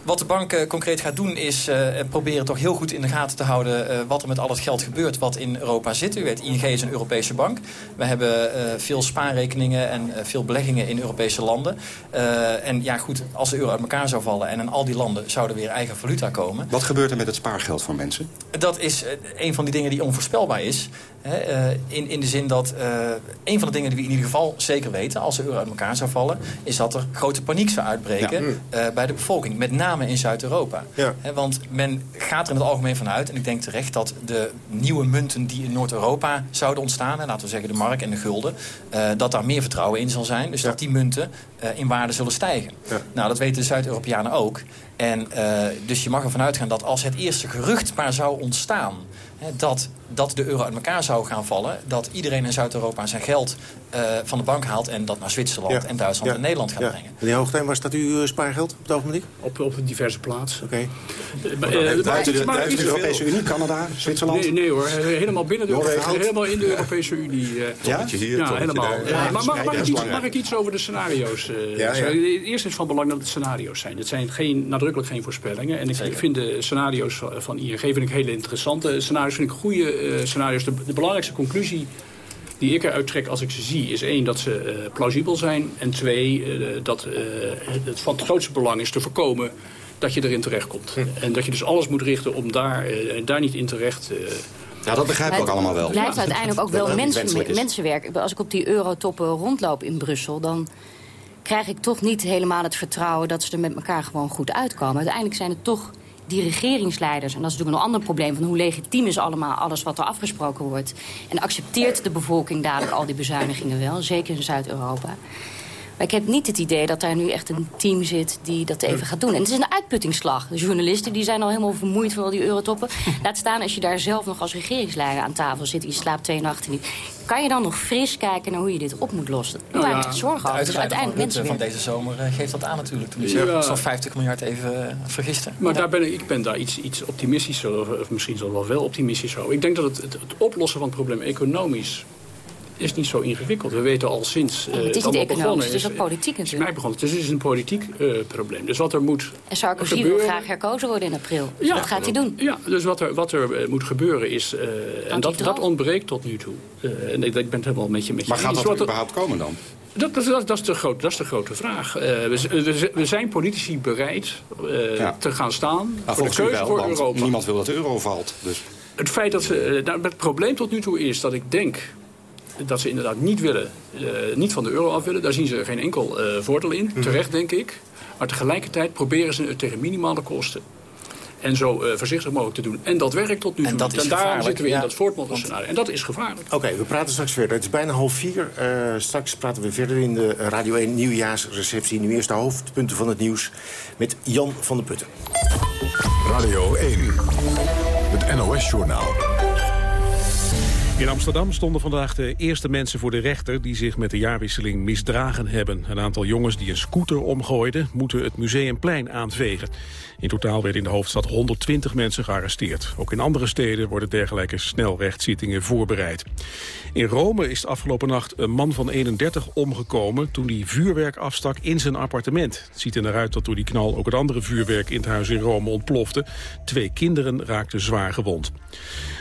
S7: Wat de bank uh, concreet gaat doen is uh, proberen toch heel goed in de gaten te houden... Uh, wat er met al het geld gebeurt wat in Europa zit. U weet, ING is een Europese bank. We hebben veel spaarrekeningen en veel beleggingen in Europese landen. en ja goed, als de euro uit elkaar zou vallen... en in al die landen zouden weer eigen valuta komen...
S3: Wat gebeurt er met het spaargeld van mensen?
S7: Dat is een van die dingen die onvoorspelbaar is. Hè, in, in de zin dat een van de dingen die we in ieder geval zeker weten... als de euro uit elkaar zou vallen... is dat er grote paniek zou uitbreken ja. bij de bevolking. Met name in Zuid-Europa. Ja. want men gaat er in het algemeen vanuit, en ik denk terecht... dat de nieuwe munten die in Noord-Europa zouden ontstaan... laten we zeggen de mark en de gulden... Uh, dat daar meer vertrouwen in zal zijn. Dus dat die munten uh, in waarde zullen stijgen. Ja. Nou, dat weten de Zuid-Europeanen ook. En uh, dus je mag ervan uitgaan dat als het eerste gerucht maar zou ontstaan dat, dat de euro uit elkaar zou gaan vallen. Dat iedereen in Zuid-Europa zijn geld uh, van de bank haalt... en dat naar Zwitserland en Duitsland en Nederland gaat brengen.
S4: Meneer Hoogteen, waar staat uw eh, spaargeld op het ogenblik?
S6: Op, op diverse plaatsen.
S3: Oké. Okay. Uh, buiten de, de Europese Unie, Canada, Zwitserland?
S6: Nee, nee hoor, helemaal binnen de Europese helemaal in de Europese Unie. Uh,
S3: ja?
S6: Hier, ja, helemaal. maar mag, mag, ik iets, mag, ik iets, over de scenario's uh, ja, ja. Eerst is van belang dat het scenario's zijn. Het zijn geen, nadrukkelijk geen voorspellingen. En ik, ik vind de scenario's van ING vind ik hele interessante scenario's. vind ik goede uh, scenario's. De, de, belangrijkste conclusie die ik eruit trek als ik ze zie... is één, dat ze uh, plausibel zijn. En twee, uh, dat het van het grootste belang is te voorkomen dat je erin terechtkomt. Hm. En dat je dus alles moet richten om daar, daar niet in terecht...
S3: ja, dat begrijp ik ook allemaal wel.
S9: Het blijft uiteindelijk ook wel mensen, mensenwerk. Als ik op die eurotoppen rondloop in Brussel... dan krijg ik toch niet helemaal het vertrouwen dat ze er met elkaar gewoon goed uitkomen. Uiteindelijk zijn het toch die regeringsleiders... en dat is natuurlijk een ander probleem... van hoe legitiem is allemaal alles wat er afgesproken wordt... en accepteert de bevolking dadelijk al die bezuinigingen wel... zeker in Zuid-Europa... Maar ik heb niet het idee dat daar nu echt een team zit die dat even gaat doen. En het is een uitputtingsslag. De journalisten die zijn al helemaal vermoeid van al die eurotoppen. Laat staan als je daar zelf nog als regeringsleider aan tafel zit. Je slaapt twee nachten niet. Kan je dan nog fris kijken naar hoe je dit op moet lossen? Daar nou ja, zorgen over.
S7: Dus uiteindelijk mensen van deze zomer eh, geeft dat aan natuurlijk. Toen ja. zo'n 50 miljard even uh, vergisten.
S6: Maar daar ben ik, ik ben daar iets, iets optimistischer, of misschien zal wel wel optimistischer Ik denk dat het, het, het oplossen van het probleem economisch is niet zo ingewikkeld. We weten al sinds...
S9: Uh, het is niet economisch, het is ook politiek natuurlijk.
S6: Begonnen. Dus het is een politiek uh, probleem. Dus wat er moet
S9: En Sarkozy gebeuren... wil graag herkozen worden in april. Ja, dat gaat hij doen.
S6: Ja, dus wat er, wat er uh, moet gebeuren is... en dat, dat ontbreekt tot nu toe. en ik, ik ben het helemaal met je met je
S3: Maar gaat dat er überhaupt komen dan?
S6: Dat, dat, dat, dat, is de grote, dat is de grote vraag. Uh, we, we, zijn politici bereid uh, ja. te gaan staan
S3: nou, voor keuze voor Europa. Niemand wil dat de euro valt. Dus.
S6: Het feit dat ze, nou, het probleem tot nu toe is dat ik denk dat ze inderdaad niet, willen, uh, niet van de euro af willen. Daar zien ze geen enkel uh, voordeel in. Mhm. Terecht, denk ik. Maar tegelijkertijd proberen ze het tegen minimale kosten En zo uh, voorzichtig mogelijk te doen. En dat werkt tot nu toe.
S7: En, dat is
S6: en daar zitten we in dat voortmodelscenario. En dat is gevaarlijk.
S4: Oké, we praten straks verder. Het is bijna half vier. Uh, straks praten we verder in de Radio 1 nieuwjaarsreceptie. Nu eerst de hoofdpunten van het nieuws met Jan van der Putten.
S2: Radio 1, het NOS-journaal.
S11: In Amsterdam stonden vandaag de eerste mensen voor de rechter... die zich met de jaarwisseling misdragen hebben. Een aantal jongens die een scooter omgooiden... moeten het Museumplein aanvegen. In totaal werden in de hoofdstad 120 mensen gearresteerd. Ook in andere steden worden dergelijke snelrechtszittingen voorbereid. In Rome is afgelopen nacht een man van 31 omgekomen... toen hij vuurwerk afstak in zijn appartement. Het ziet er naar uit dat door die knal ook het andere vuurwerk... in het huis in Rome ontplofte. Twee kinderen raakten zwaar gewond.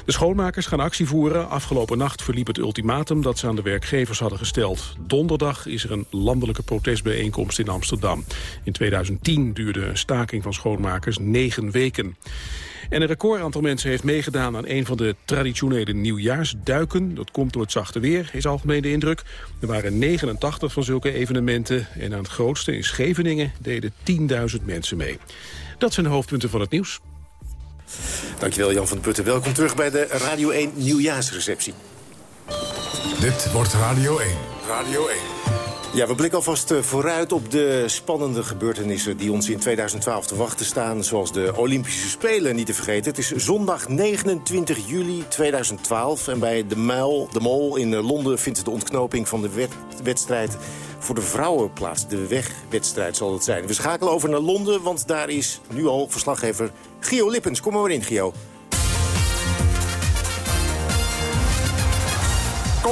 S11: De schoonmakers gaan actie voeren. Afgelopen nacht verliep het ultimatum dat ze aan de werkgevers hadden gesteld. Donderdag is er een landelijke protestbijeenkomst in Amsterdam. In 2010 duurde een staking van schoonmakers negen weken. En een record aantal mensen heeft meegedaan aan een van de traditionele nieuwjaarsduiken. Dat komt door het zachte weer, is algemeen de indruk. Er waren 89 van zulke evenementen. En aan het grootste in Scheveningen deden 10.000 mensen mee. Dat zijn de hoofdpunten van het nieuws.
S4: Dankjewel Jan van Putten. Welkom terug bij de Radio 1 nieuwjaarsreceptie.
S2: Dit wordt Radio 1. Radio 1.
S4: Ja, we blikken alvast eh, vooruit op de spannende gebeurtenissen... die ons in 2012 te wachten staan, zoals de Olympische Spelen niet te vergeten. Het is zondag 29 juli 2012 en bij de, Muil, de Mol in eh, Londen... vindt de ontknoping van de wedstrijd voor de vrouwen plaats. De wegwedstrijd zal het zijn. We schakelen over naar Londen, want daar is nu al verslaggever Gio Lippens. Kom maar in, Gio.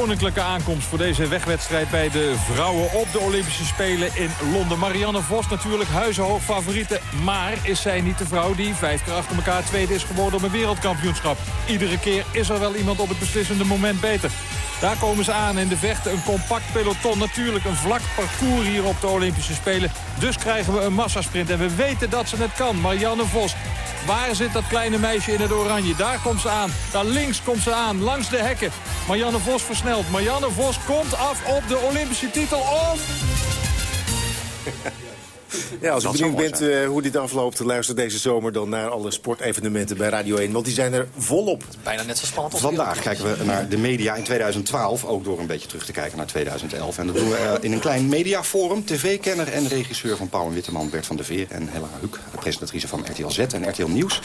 S12: Koninklijke aankomst voor deze wegwedstrijd bij de vrouwen op de Olympische Spelen in Londen. Marianne Vos natuurlijk huizenhoog favoriete. Maar is zij niet de vrouw die vijf keer achter elkaar tweede is geworden op een wereldkampioenschap? Iedere keer is er wel iemand op het beslissende moment beter. Daar komen ze aan in de vechten. Een compact peloton. Natuurlijk een vlak parcours hier op de Olympische Spelen. Dus krijgen we een massasprint. En we weten dat ze het kan. Marianne Vos. Waar zit dat kleine meisje in het oranje? Daar komt ze aan. Daar links komt ze aan. Langs de hekken. Marianne Vos versnelt. Marianne Vos komt af op de Olympische titel. Of...
S4: Ja, als u benieuwd bent uh, hoe dit afloopt, luister deze zomer dan naar alle sportevenementen bij Radio 1. Want die zijn er volop.
S7: Bijna net zo spannend als
S3: Vandaag kijken we naar de media in 2012, ook door een beetje terug te kijken naar 2011. En dat doen we uh, in een klein mediaforum. TV-kenner en regisseur van Pauw en Witteman, Bert van der Veer en Hella Huuk, presentatrice van RTL Z en RTL Nieuws.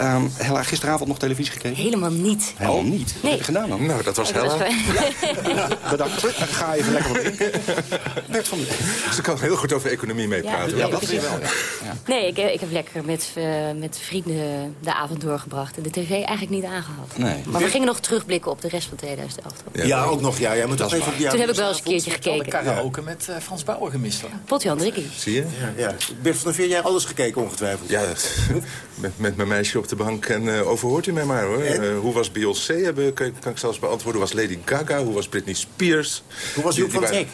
S3: Um, Hella, gisteravond nog televisie gekeken?
S9: Helemaal niet.
S3: Helemaal niet? Wat
S9: nee.
S3: heb je gedaan dan?
S8: Nou, dat was Hella.
S3: Ja. Bedankt. Ga even lekker wat in. Bert van der
S8: Veer. Ze kan heel goed over economie meepraten.
S3: Ja, ja, dat is wel. Ja.
S9: Nee, ik, ik, heb lekker met, uh, met vrienden de avond doorgebracht. En de tv eigenlijk niet aangehad.
S3: Nee.
S9: Maar we gingen nog terugblikken op de rest van 2011.
S4: Ja, ja ook nog. Ja, ja, maar toch even,
S9: ja, Toen heb ik wel eens een keertje gekeken.
S7: Ik heb ook met uh, Frans Bauer gemist.
S9: Potjan Drikkie.
S8: Zie je?
S4: Ja, ja. Bert van der Veer, jij alles gekeken ongetwijfeld?
S8: Ja, met, met mijn meisje op de bank. En uh, overhoort u mij maar hoor. Uh, hoe was Beyoncé? Kan, kan ik zelfs beantwoorden. Hoe was Lady Gaga? Hoe was Britney Spears?
S4: Hoe was Joep van het Hek?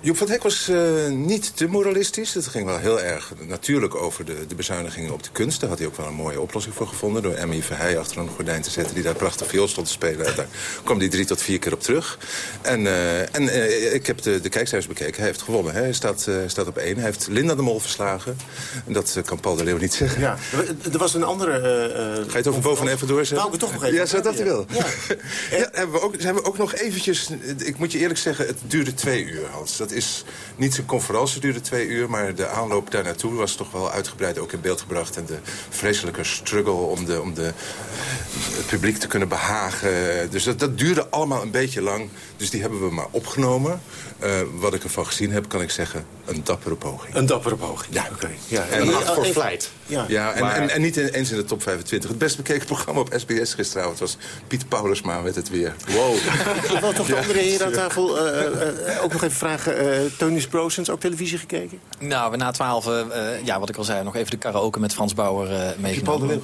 S8: Joep van het Hek was uh, niet te moralistisch. Het ging wel heel erg natuurlijk over de, de bezuinigingen op de kunst. Daar had hij ook wel een mooie oplossing voor gevonden... door Emmy Verheij achter een gordijn te zetten... die daar prachtig viool stond te spelen. En daar kwam hij drie tot vier keer op terug. En, uh, en uh, ik heb de, de kijkcijfers bekeken. Hij heeft gewonnen. Hè. Hij staat, staat op één. Hij heeft Linda de Mol verslagen. En dat kan Paul de Leeuw niet zeggen.
S4: Ja, er was een andere...
S8: Ga je het over boven even doorzetten?
S4: Nou, ik toch nog even.
S8: Ja, zo dat hij wil. Ja. ja, hebben we ook, zijn we ook nog eventjes... Ik moet je eerlijk zeggen, het duurde twee uur, Hans. Is niet zijn conferentie duurde twee uur, maar de aanloop daar naartoe was toch wel uitgebreid ook in beeld gebracht. En de vreselijke struggle om, de, om de, het publiek te kunnen behagen. Dus dat, dat duurde allemaal een beetje lang. Dus die hebben we maar opgenomen. Uh, wat ik ervan gezien heb, kan ik zeggen, een dappere poging.
S4: Een dappere poging,
S8: ja.
S4: oké.
S3: Ja, en, en, voor vlijt.
S8: Ja, ja en, maar... en, en, niet eens in de top 25. Het best bekeken programma op SBS gisteravond was Piet Paulusma met het weer.
S4: Wow. ik wil toch de andere heren aan tafel uh, uh, ook nog even vragen. Uh, Teunis Brosens, ook televisie gekeken?
S7: Nou, we na twaalf, ja, wat ik al zei, nog even de karaoke met Frans Bauer meegenomen.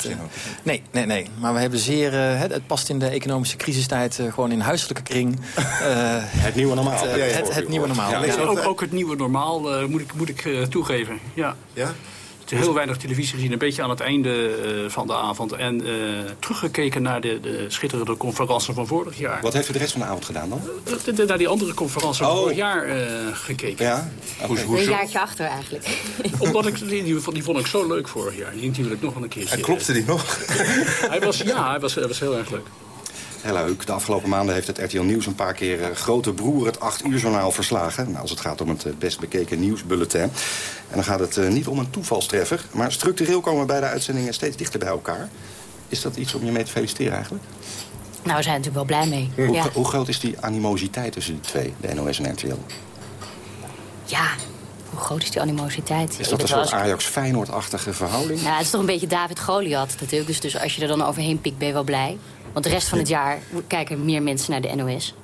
S7: nee, nee, nee. Maar we hebben zeer, het, het, past in de economische crisistijd gewoon in huiselijke kring.
S3: het nieuwe normaal.
S7: Het, het, het, nieuwe normaal.
S6: Ja, ja, ook, ook, het nieuwe normaal uh, moet ik, moet ik uh, toegeven. Ja.
S4: ja?
S6: heel weinig televisie gezien, een beetje aan het einde eh, van de avond. En eh, teruggekeken naar de, de schitterende conferentie van vorig jaar.
S3: Wat heeft u de rest van de avond gedaan dan?
S6: De- de- naar die andere conferentie van vorig jaar eh, gekeken.
S3: Ja?
S6: Hoe- hoe-
S9: Een jaartje achter eigenlijk.
S6: Omdat ik, die, die, vond- die vond ik zo leuk vorig jaar. Die wil ik nog wel een keertje.
S8: En klopte die nog?
S6: Hij was, ja, hij was, hij was heel erg leuk.
S3: Heel leuk. De afgelopen maanden heeft het RTL Nieuws een paar keer... eh, grote broer het 8 uur journaal verslagen. Nou, als het gaat om het eh, best bekeken nieuwsbulletin. En dan gaat het eh, niet om een toevalstreffer. Maar structureel komen beide uitzendingen steeds dichter bij elkaar. Is dat iets om je mee te feliciteren eigenlijk?
S9: Nou, we zijn natuurlijk wel blij mee.
S3: Hoe,
S9: Ja.
S3: hoe groot is die animositeit tussen die twee, de NOS en RTL?
S9: ja, hoe groot is die animositeit?
S3: Is dat een soort Ajax-Feyenoord-achtige verhouding?
S9: Nou, het is toch een beetje David-Goliath natuurlijk. Dus, dus als je er dan overheen pikt, ben je wel blij. Want de rest van het jaar kijken meer mensen naar de NOS.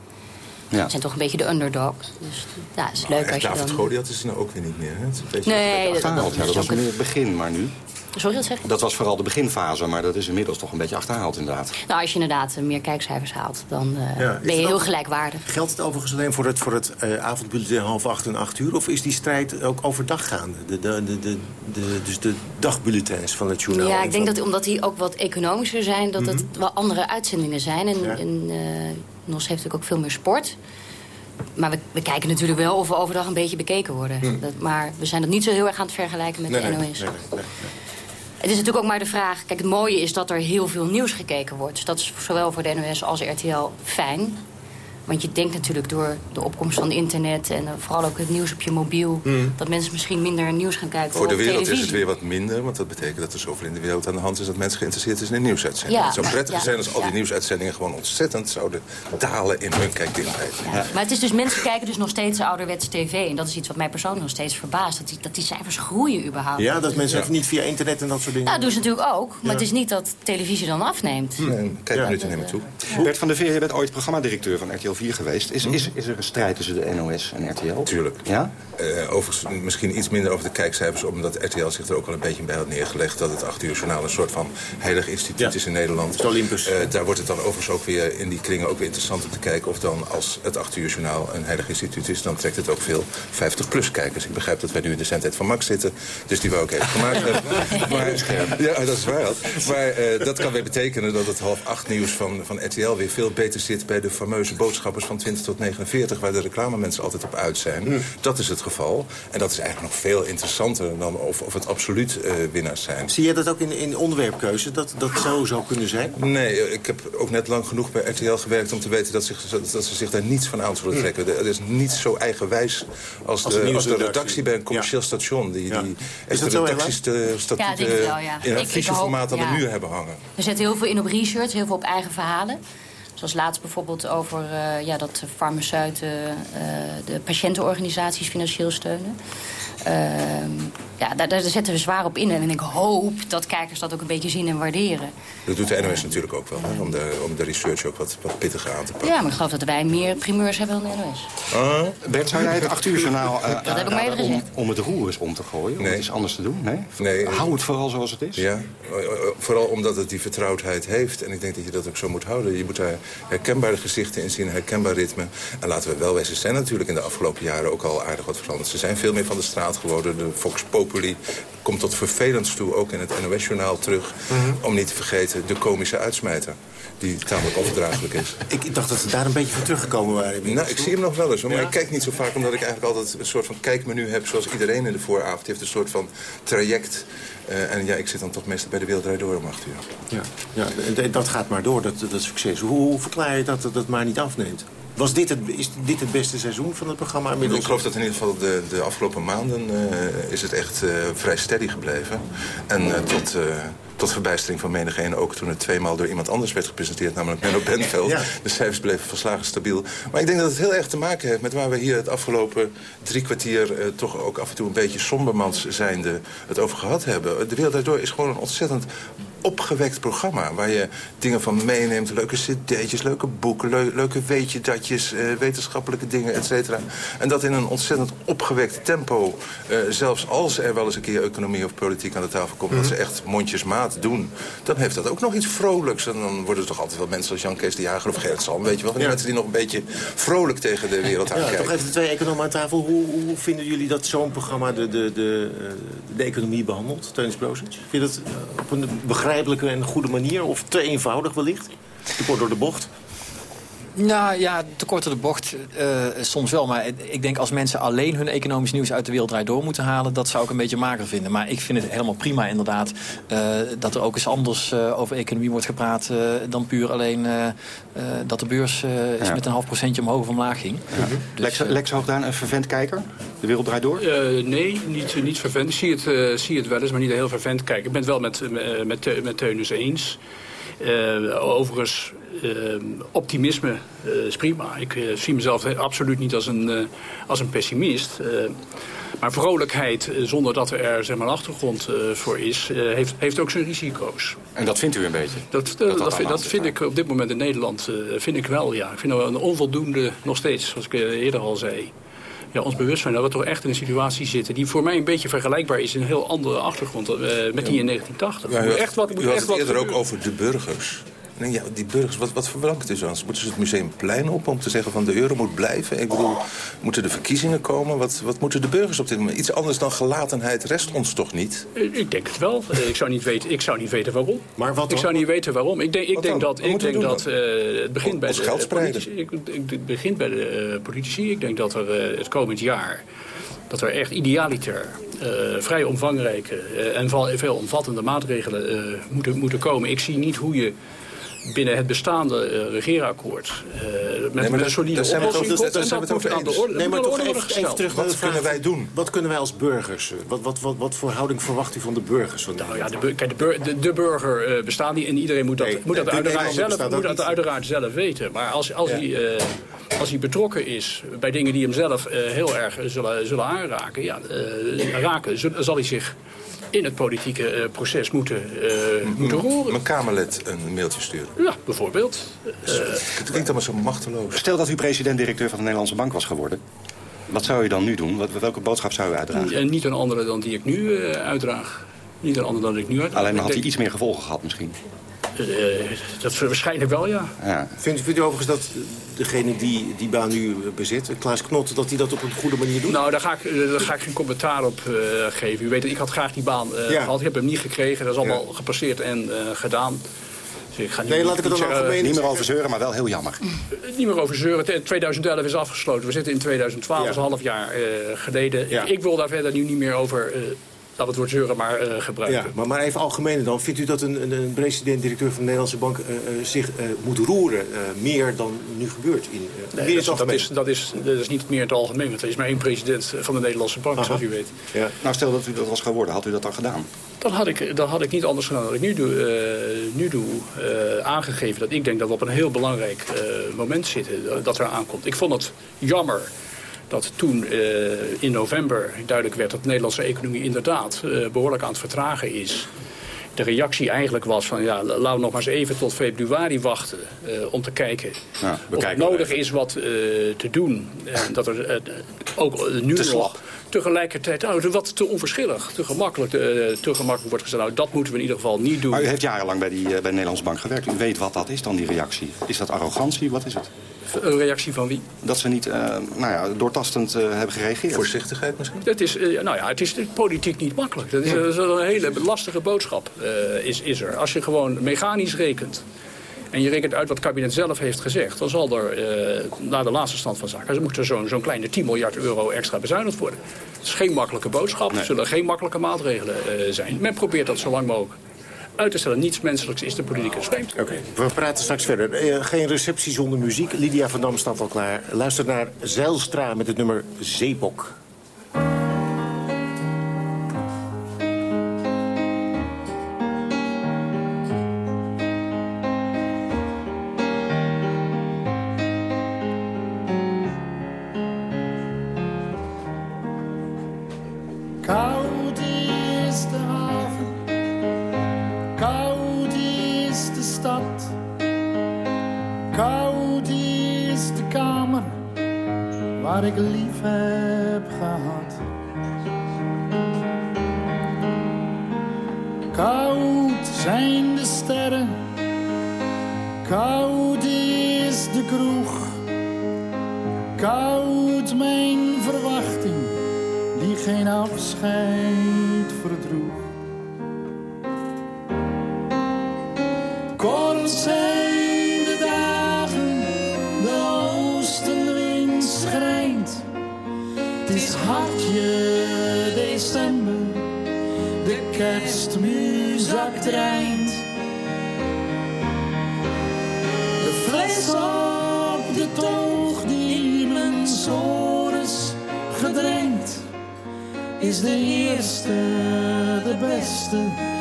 S3: Ja.
S9: We zijn toch een beetje de underdog. Dus ja, het is leuk als je
S8: David
S9: dan...
S8: Goliath is er nou ook weer niet meer. Hè? Het is een beetje
S9: Nee, dat-
S3: Achterhaald, ja, dat was meer het begin, maar nu...
S9: Sorry, wat zeg je?
S3: Dat was vooral de beginfase, maar dat is inmiddels toch een beetje achterhaald inderdaad.
S9: Nou, als je inderdaad eh, meer kijkcijfers haalt, dan eh,
S4: Ja,
S9: ben je heel gelijkwaardig.
S4: Geldt het overigens alleen voor het, voor het eh, avondbulletin half acht en acht uur? Of is die strijd ook overdag gaande? De, de, de, de, de- dus de dagbulletins van het journaal?
S9: Ja, ik denk
S4: van-
S9: dat omdat die ook wat economischer zijn... dat het wel andere uitzendingen zijn. En,
S4: Ja.
S9: en eh, NOS heeft natuurlijk ook veel meer sport. Maar we, we kijken natuurlijk wel of we overdag een beetje bekeken worden. Dat, maar we zijn dat niet zo heel erg aan het vergelijken met
S4: Nee,
S9: de
S4: nee,
S9: NOS.
S4: nee, nee, nee.
S9: Het is natuurlijk ook maar de vraag... Kijk, het mooie is dat er heel veel nieuws gekeken wordt. Dat is zowel voor de NOS als RTL fijn. Want je denkt natuurlijk door de opkomst van internet... en eh, vooral ook het nieuws op je mobiel... dat mensen misschien minder nieuws gaan kijken
S8: Voor de wereld is het weer wat minder. Want dat betekent dat er zoveel in de wereld aan de hand is... dat mensen geïnteresseerd zijn in nieuwsuitzendingen.
S9: Ja,
S8: het zou prettig
S9: ja,
S8: zijn als al die
S9: ja.
S8: nieuwsuitzendingen... gewoon ontzettend zouden dalen in hun kijkdichtheid.
S9: Maar het is dus, mensen kijken dus nog steeds ouderwets tv. En dat is iets wat mij persoonlijk nog steeds verbaast. Dat die, dat die cijfers groeien überhaupt.
S4: Ja, dat mensen even niet via internet en dat soort dingen...
S9: Nou, dat doen ze natuurlijk ook. Maar het is niet dat televisie dan afneemt.
S8: Nee, kijk minuten nemen toe.
S3: Bert van der Veer, je bent ooit programmadirecteur van RTL 4 geweest. Is, is, is er een strijd tussen de NOS en RTL?
S8: Tuurlijk.
S3: Ja?
S8: Eh, overigens misschien iets minder over de kijkcijfers... omdat RTL zich er ook wel een beetje bij had neergelegd... dat het 8 uur journaal een soort van heilig instituut is in Nederland.
S4: Het Olympus.
S8: Eh, daar wordt het dan overigens ook weer in die kringen ook weer interessant om te kijken... of dan als het 8 uur journaal een heilig instituut is... dan trekt het ook veel 50-plus kijkers. Ik begrijp dat wij nu in de zendtijd van Max zitten... dus die wou ik even gemaakt hebben. Maar, ja, dat is waar. Maar eh, dat kan weer betekenen dat het half acht nieuws van, van RTL... weer veel beter zit bij de fameuze boodschappers van 20 tot 49... waar de reclamemensen altijd op uit zijn. Dat is het geval. En dat is eigenlijk nog veel interessanter dan of, of het absoluut eh, winnaars zijn.
S4: Zie jij dat ook in, in onderwerpkeuze, dat dat zo zou kunnen zijn?
S8: Nee, eh, ik heb ook net lang genoeg bij RTL gewerkt om te weten dat, zich, dat ze zich daar niets van aan zullen trekken. Het is niet zo eigenwijs als,
S4: Als de
S8: de, als de redactie bij een commercieel station. Die,
S4: Ja.
S8: die
S4: Is
S8: de
S4: dat zo,
S8: redactiestatuten
S9: Ja, wel, ja.
S8: in
S9: Ik-
S8: een
S9: ik
S8: afficheformaat aan de muur hebben hangen.
S9: We zetten heel veel in op research, heel veel op eigen verhalen. Zoals laatst bijvoorbeeld over eh, ja, dat farmaceuten eh, de patiëntenorganisaties financieel steunen. Ehm, ja, daar, daar zetten we zwaar op in. En ik hoop dat kijkers dat ook een beetje zien en waarderen.
S8: Dat doet de NOS natuurlijk ook wel, hè, om, de, om de research ook wat, wat pittiger aan te pakken.
S9: Ja, maar ik geloof dat wij meer primeurs hebben dan de NOS.
S8: Ah,
S3: Bert, zou jij het 8 uur journaal eh,
S9: Dat heb ik
S3: om, om het roer eens om te gooien? Om
S8: Nee.
S3: het iets anders te doen? Nee?
S8: Nee.
S3: Hou het vooral zoals het is.
S8: Ja, eh, eh, vooral omdat het die vertrouwdheid heeft. En ik denk dat je dat ook zo moet houden. Je moet daar herkenbare gezichten in zien, herkenbaar ritme. En laten we wel wezen, ze zijn natuurlijk in de afgelopen jaren ook al aardig wat veranderd. Ze zijn veel meer van de straat geworden. De Fox Populi komt tot vervelends toe, ook in het NOS-journaal terug. Om niet te vergeten de komische uitsmijter, die tamelijk onverdraaglijk is.
S4: Ik dacht dat ze daar een beetje voor teruggekomen waren.
S8: Nou, ik zie hem nog wel eens. hoor, Maar
S4: Ja?
S8: ik kijk niet zo vaak omdat ik eigenlijk altijd een soort van kijkmenu heb... zoals iedereen in de vooravond. Heeft een soort van traject. Eh, en ja, ik zit dan toch meestal bij de Wereld Draait Door om acht uur.
S4: Ja, ja dat gaat maar door, dat, dat succes. Hoe, hoe verklaar je dat dat het maar niet afneemt? Was dit het, is dit het beste seizoen van het programma inmiddels?
S8: Ik geloof dat in ieder geval de, de afgelopen maanden eh, is het echt eh, vrij steady gebleven. En eh, tot, tot verbijstering van menigeen ook toen het tweemaal door iemand anders werd gepresenteerd, namelijk Menno Benveld.
S4: Ja.
S8: De cijfers bleven verslagen stabiel. Maar ik denk dat het heel erg te maken heeft met waar we hier het afgelopen drie kwartier toch ook af en toe een beetje sombermans zijnde het over gehad hebben. De Wereld Draait Door is gewoon een ontzettend opgewekt programma. Waar je dingen van meeneemt. Leuke cd'tjes, leuke boeken, leuke weetje datjes, uh, wetenschappelijke dingen, et cetera. En dat in een ontzettend opgewekt tempo. Uh, zelfs als er wel eens een keer economie of politiek aan de tafel komt... dat ze mhm. echt mondjesmaat doen. Dan heeft dat ook nog iets vrolijks. En dan worden er toch altijd wel mensen zoals Jan Kees de Jager of Gerrit Salm... weet je wel, die mensen die nog een beetje vrolijk tegen de wereld aankijken.
S4: Ja, toch even de twee economen aan tafel. Hoe, hoe vinden jullie dat zo'n programma de, de, de, de economie behandelt, Teunis Brozic? Vind je dat op een begrijpelijke en goede manier? Of te eenvoudig wellicht? Te kort door de bocht?
S7: Nou ja, te kort door de bocht uh, soms wel. Maar ik denk als mensen alleen hun economisch nieuws uit de wereld door moeten halen... dat zou ik een beetje mager vinden. Maar ik vind het helemaal prima inderdaad... Uh, dat er ook eens anders uh, over economie wordt gepraat... dan puur alleen dat de beurs ja. met een half procentje omhoog of omlaag ging. Ja.
S3: Dus, Lex, Lex Hoogdaan, een vervent kijker? De wereld draait door?
S6: nee, niet, niet vervent. Ik zie het, zie het wel eens, maar niet een heel vervent kijker. Ik ben het wel met, met, met Teunus eens... overigens optimisme uh, is prima. Ik uh, zie mezelf absoluut niet als een, uh, als een pessimist. maar vrolijkheid, zonder dat er zeg maar, een achtergrond voor is, heeft, heeft ook zijn risico's.
S3: En dat vindt u een beetje?
S6: Dat, dat, dat, vind, dat vind ik op dit moment in Nederland vind ik wel, ja. Ik vind het een onvoldoende, nog steeds, zoals ik eerder al zei ja, ons bewustzijn dat we toch echt in een situatie zitten... die voor mij een beetje vergelijkbaar is in een heel andere achtergrond met die in 1980.
S8: Ja, u, echt wat, u had echt het eerder ook over de burgers denk, ja, die burgers, wat, wat verlangt u zo? Moeten ze het museumplein op om te zeggen van de euro moet blijven? Ik bedoel, moeten de verkiezingen komen? Wat, wat moeten de burgers op dit moment? Iets anders dan gelatenheid rest ons toch niet?
S6: Ik denk het wel. Eh, ik zou niet weten, ik zou niet weten waarom. Maar wat Ik zou niet weten waarom. Ik denk, ik denk dat, ik denk dat uh, het begint bij de politici. Ik, het begint bij de uh, politici. Ik denk dat er uh, het komend jaar dat er echt idealiter uh, vrij omvangrijke uh, en veel omvattende maatregelen uh, moeten, moeten komen. Ik zie niet hoe je binnen het bestaande uh, regeerakkoord uh, met, nee, een solide oplossing komt. Daar zijn we het over eens.
S4: Nee, maar toch even, even terug Wat kunnen wij doen? Wat kunnen wij als burgers? Wat, wat, wat, wat voor houding verwacht u van de burgers? Van
S6: nou ja, de, kijk, de, de, de burger uh, bestaat niet en iedereen moet dat, nee, moet dat, nee, uiteraard, zelf, moet dat uiteraard zelf weten. Maar als, als, ja. hij, als hij betrokken is bij dingen die hem zelf heel erg zullen, zullen aanraken, ja, raken, zal hij zich in het politieke uh, proces moeten, uh, moeten roeren.
S8: Mijn Kamerlid een mailtje sturen?
S6: Ja, bijvoorbeeld.
S8: Uh, het klinkt allemaal zo machteloos.
S3: Stel dat u president-directeur van de Nederlandse Bank was geworden. Wat zou u dan nu doen? Wat, welke boodschap zou u uitdragen?
S6: En niet een andere dan die ik nu uitdraag. Niet een andere dan ik nu uitdraag.
S3: Alleen had hij iets meer gevolgen gehad misschien.
S6: Uh, dat waarschijnlijk wel, ja. ja.
S4: Vindt, vindt u overigens dat degene die die baan nu bezit, Klaas Knot, dat hij dat op een goede manier doet?
S6: Nou, daar ga ik, eh, daar ga ik geen commentaar op uh, geven. U weet, ik had graag die baan uh, ja. gehad. Ik heb hem niet gekregen. Dat is allemaal ja. gepasseerd en gedaan.
S4: Dus ik ga niet, nee, laat ik het dan algemeen
S3: Niet meer over zeuren, maar wel heel jammer.
S6: niet meer over zeuren. 2011 is afgesloten. We zitten in 2012, dat is een half jaar geleden. Ik, ik, wil daar verder nu niet meer over dat het woord zeuren maar uh, gebruiken.
S4: Ja, maar, maar even algemeen dan. Vindt u dat een, een, een president-directeur van de Nederlandse Bank uh, zich uh, moet roeren meer dan nu gebeurt? In,
S6: nee, dat, dat, is, dat, is, dat is niet meer het algemeen, want er is maar één president van de Nederlandse Bank, Aha. zoals u weet.
S3: Ja. Nou, stel dat u dat was geworden, had u dat dan gedaan?
S6: Dan had ik, dan had ik niet anders gedaan dan ik nu doe, nu doe aangegeven dat ik denk dat we op een heel belangrijk moment zitten, dat er aankomt. Ik vond het jammer dat toen uh, in november duidelijk werd dat de Nederlandse economie inderdaad uh, behoorlijk aan het vertragen is. De reactie eigenlijk was van ja, laten we nog maar eens even tot februari wachten uh, om te kijken ja, of het nodig is wat te doen. En dat er ook nu
S3: te nog
S6: tegelijkertijd nou, wat te onverschillig, te gemakkelijk, te, te gemakkelijk wordt gezegd. Nou, dat moeten we in ieder geval niet doen.
S3: Maar u heeft jarenlang bij, die, bij de Nederlandse Bank gewerkt. U weet wat dat is dan, die reactie. Is dat arrogantie? Wat is het?
S6: Een reactie van wie?
S3: Dat ze niet uh, nou ja, doortastend uh, hebben gereageerd.
S8: Voorzichtigheid misschien?
S6: Het is, uh, nou ja, het is politiek niet makkelijk. Dat is, dat is een hele lastige boodschap is, is er. Als je gewoon mechanisch rekent... En je rekent uit wat het kabinet zelf heeft gezegd... dan zal er, uh, naar de laatste stand van zaken... moet er zo'n zo'n kleine 10 miljard euro extra bezuinigd worden. Het is geen makkelijke boodschap. Nee. Er zullen geen makkelijke maatregelen uh, zijn. Men probeert dat zo lang mogelijk uit te stellen. Niets menselijks is de politicus vreemd.
S4: Oké, okay. we praten straks verder. Uh, geen receptie zonder muziek. Lydia van Dam staat al klaar. Luister naar Zeilstra met het nummer Zeepok.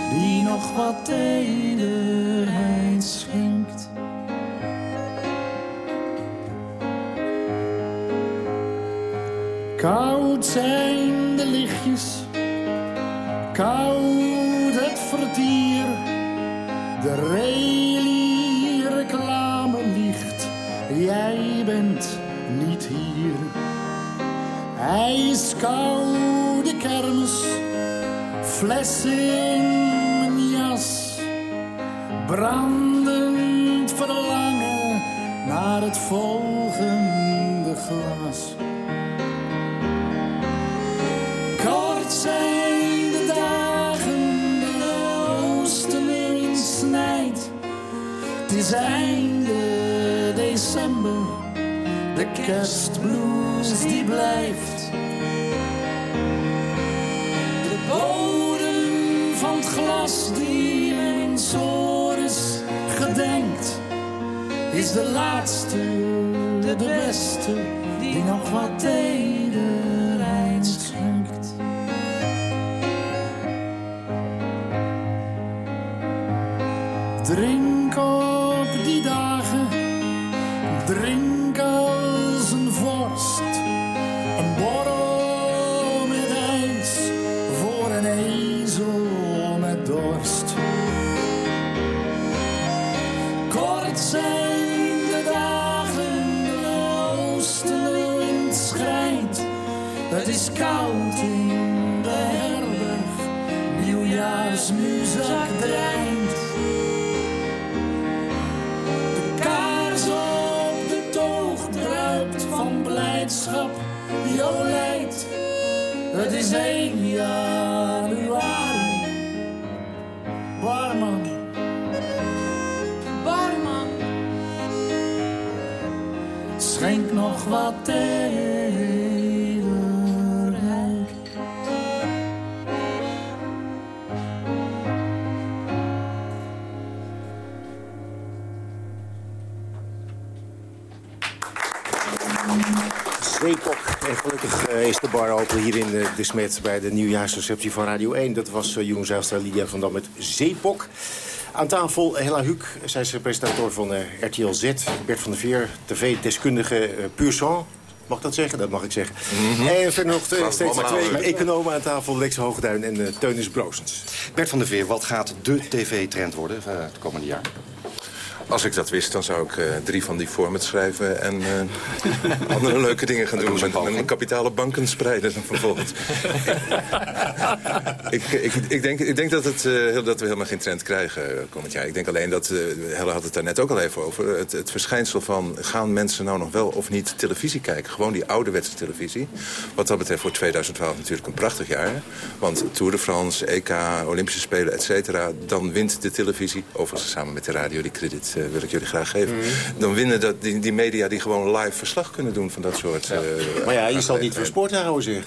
S10: Die nog wat tederheid schenkt. Koud zijn de lichtjes, koud het vertier. De rally liegt, jij bent niet hier. IJskoude kermis, flessen in mijn jas. Brandend verlangen naar het volgende glas. Kort zijn de dagen, de oostenwind snijdt. Het is einde december, de kerstblues die blijft. De laatste, de beste, die nog wat tederheid nieuwjaarsmuzak dreigt. De kaars op de toog druipt van blijdschap, jolijt. Het is 1 januari. Barman. Barman. Schenk nog wat tederheid.
S4: En gelukkig eh, is de bar open hier in eh, de Smet bij de nieuwjaarsreceptie van Radio 1. Dat was uh, Jeroen Zijlstra, Lydia van Dam met Zeepok. Aan tafel Hella Huuk, zij is de presentator van eh, RTL Z. Bert van der Veer, tv-deskundige uh, puur sang. Mag ik dat zeggen? Dat mag ik zeggen. En verder nog steeds twee economen aan tafel. Lex Hoogduin en uh, Teunis Broosens.
S3: Bert van der Veer, wat gaat de tv-trend worden eh, het komende jaar?
S8: Als ik dat wist, dan zou ik eh, drie van die formats schrijven... en eh, andere leuke dingen gaan doen. Met, met mijn kapitale banken spreiden dan bijvoorbeeld. ik, ik, ik, denk, ik denk dat, het, eh, dat we helemaal geen trend krijgen komend jaar. Ik denk alleen dat, Helle had het daar net ook al even over... Het, het verschijnsel van, gaan mensen nou nog wel of niet televisie kijken? Gewoon die ouderwetse televisie. Wat dat betreft voor 2012 natuurlijk een prachtig jaar. Want Tour de France, EK, Olympische Spelen, et cetera... dan wint de televisie, overigens samen met de radio... die credit wil ik jullie graag geven... dan winnen dat, die, die media die gewoon live verslag kunnen doen van dat soort... eh,
S4: Maar ja, je zal niet van sport houden, zeg.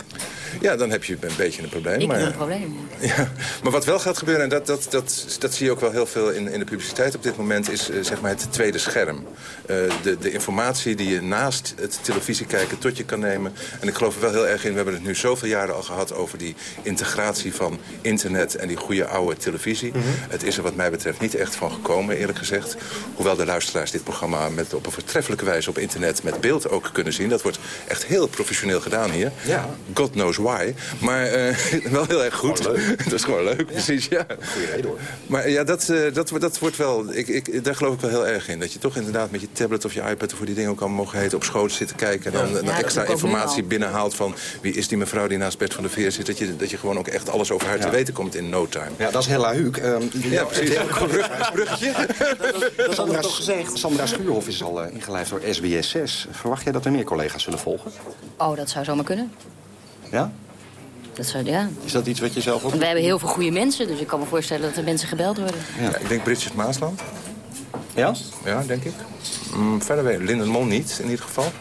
S8: Ja, dan heb je een beetje een probleem.
S9: Ik
S8: maar...
S9: heb een probleem.
S8: Ja, maar wat wel gaat gebeuren, en dat, dat, dat, dat zie je ook wel heel veel in, in de publiciteit op dit moment... is eh, zeg maar het tweede scherm. Eh, de, de informatie die je naast het televisiekijken tot je kan nemen. En ik geloof er wel heel erg in, we hebben het nu zoveel jaren al gehad... over die integratie van internet en die goede oude televisie. Het is er wat mij betreft niet echt van gekomen, eerlijk gezegd. Hoewel de luisteraars dit programma met, op een vertreffelijke wijze op internet... met beeld ook kunnen zien. Dat wordt echt heel professioneel gedaan hier.
S3: Ja.
S8: God knows why. Maar uh, wel heel erg goed. dat is gewoon leuk, precies, ja.
S3: Goeie reden, hoor.
S8: Maar ja, dat, uh, dat, dat wordt wel... Ik, ik, daar geloof ik wel heel erg in. Dat je toch inderdaad met je tablet of je iPad... of hoe die dingen ook allemaal mogen heten... op schoot zitten kijken... en dan, dan extra informatie binnenhaalt van... wie is die mevrouw die naast Bert van der Veer zit... dat je, dat je gewoon ook echt alles over haar te weten komt in no time.
S3: Ja, dat is Hella Huuk. Um,
S8: ja, precies.
S3: bruggetje. Dat, dat, dat toch gezegd. Sandra Schuurhof is al uh, ingelijfd door SBS 6. Verwacht jij dat er meer collega's zullen volgen?
S9: Oh, dat zou zomaar kunnen.
S3: Ja?
S9: Dat zou, ja.
S3: Is dat iets wat je zelf ook...
S9: We hebben heel veel goede mensen, dus ik kan me voorstellen dat er mensen gebeld worden.
S8: Ja, ik denk Bridget Maasland.
S3: Ja?
S8: Ja, denk ik. Mm, verder weet Linden Mon niet, in ieder geval.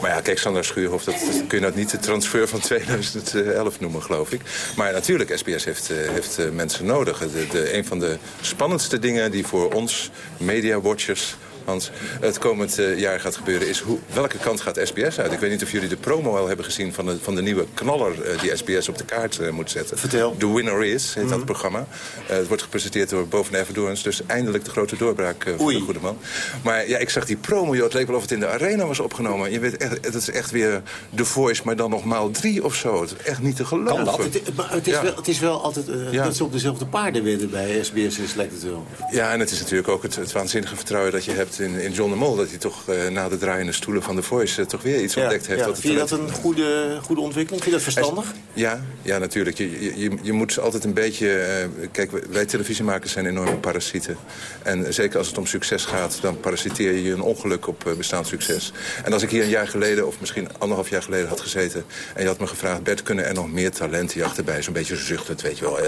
S8: Maar ja, kijk, Sandra Schuurhof, dat, dat kun je dat niet de transfer van 2011 noemen, geloof ik. Maar natuurlijk, SBS heeft, heeft mensen nodig. De, een van de spannendste dingen die voor ons, media watchers Hans, het komend uh, jaar gaat gebeuren... is hoe, welke kant gaat SBS uit? Ik weet niet of jullie de promo al hebben gezien van de, van de nieuwe knaller... Uh, die SBS op de kaart uh, moet zetten.
S4: Vertel.
S8: The Winner Is, heet mm -hmm. dat programma. het wordt gepresenteerd door Boven Everdoorns. Dus eindelijk de grote doorbraak voor de goede man. Maar ja, ik zag die promo, joh, het leek wel of het in de arena was opgenomen. Je weet echt, het is echt weer The Voice, maar dan nog maal drie of zo. Het is echt niet te geloven.
S4: Kan dat? Het, maar het is, ja. wel, het is wel altijd ja. dat ze op dezelfde paarden weer bij SBS is, lijkt het wel.
S8: Ja, en het is natuurlijk ook het, het waanzinnige vertrouwen dat je hebt in, in John de Mol dat hij toch uh, na de draaiende stoelen van The Voice... Uh, toch weer iets
S4: ja,
S8: ontdekt heeft.
S4: Ja.
S8: Wat
S4: Vind je dat een goede, goede ontwikkeling? Vind je dat verstandig?
S8: Ja, ja natuurlijk. Je, je, je moet altijd een beetje... Uh, kijk, wij televisiemakers zijn enorme parasieten. En zeker als het om succes gaat... dan parasiteer je een ongeluk op bestaand succes. En als ik hier een jaar geleden, of misschien anderhalf jaar geleden had gezeten... en je had me gevraagd, Bert, kunnen er nog meer talenten achterbij? Zo'n beetje zuchtend, weet je wel.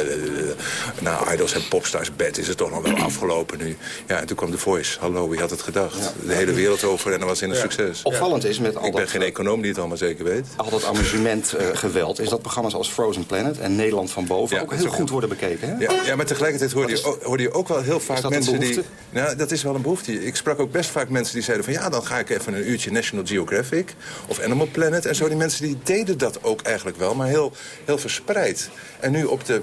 S8: nou, Idols en Popstars, Bert, is het toch nog wel afgelopen nu? Ja, en toen kwam The Voice. Hallo, wie had het gedacht? Ja de hele wereld over en dat was in een ja. succes.
S3: Opvallend is met al
S8: Ik ben
S3: dat,
S8: geen econoom die het allemaal zeker weet.
S3: Al dat amusement uh, geweld is dat programma's als Frozen Planet en Nederland van Boven ja, ook heel goed worden bekeken. Hè?
S8: Ja, ja, maar tegelijkertijd hoorde je, hoorde je ook wel heel vaak mensen die... Nou, dat is wel een behoefte. Ik sprak ook best vaak mensen die zeiden van... ja, dan ga ik even een uurtje National Geographic of Animal Planet en zo. Die mensen die deden dat ook eigenlijk wel, maar heel, heel verspreid. En nu op de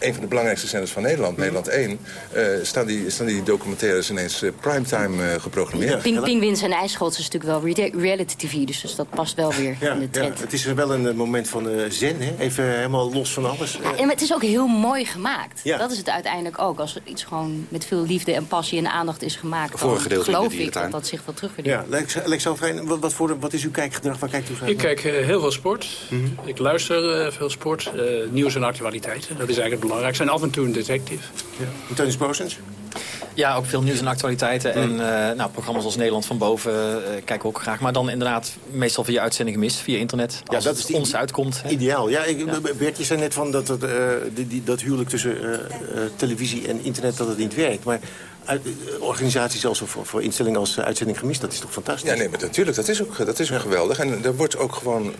S8: een van de belangrijkste zenders van Nederland, mm. Nederland 1... Uh, staan, die, staan die documentaires ineens uh, primetime uh, geprogrammeerd.
S9: Ja. Ping, Pingwins en IJsschots is natuurlijk wel reality tv, dus, dus dat past wel weer
S4: ja,
S9: in de trend.
S4: Ja, het is wel een moment van zen, hè? even helemaal los van alles.
S9: Ja, en het is ook heel mooi gemaakt. Dat is het uiteindelijk ook. Als er iets gewoon met veel liefde en passie en aandacht is gemaakt...
S3: Voor een gedeelte
S9: geloof ik dat dat zich wel terugverdient.
S4: Ja, Alexander, wat, wat, voor, wat is uw kijkgedrag? Waar kijkt u graag
S6: Ik kijk heel veel sport. Mm -hmm. Ik luister veel sport. nieuws en actualiteiten. Dat is eigenlijk het belangrijkste. En af en toe een detective.
S4: Ja. Teunis Boosens?
S7: Ja, ook veel nieuws en actualiteiten. En uh, nou, programma's als Nederland van Boven uh, kijken we ook graag. Maar dan inderdaad meestal via uitzending gemist, via internet.
S4: Ja, dat is die,
S7: ons uitkomt.
S4: Ideaal. Ja, ik, ja. Bert, je zei net van dat, het, uh, die, die, dat huwelijk tussen televisie en internet dat het niet werkt. Maar organisaties als, voor, voor instellingen als uitzending gemist, dat is toch fantastisch?
S8: Ja, nee, maar natuurlijk, dat is ook, dat is ook ja. geweldig. En er wordt ook gewoon...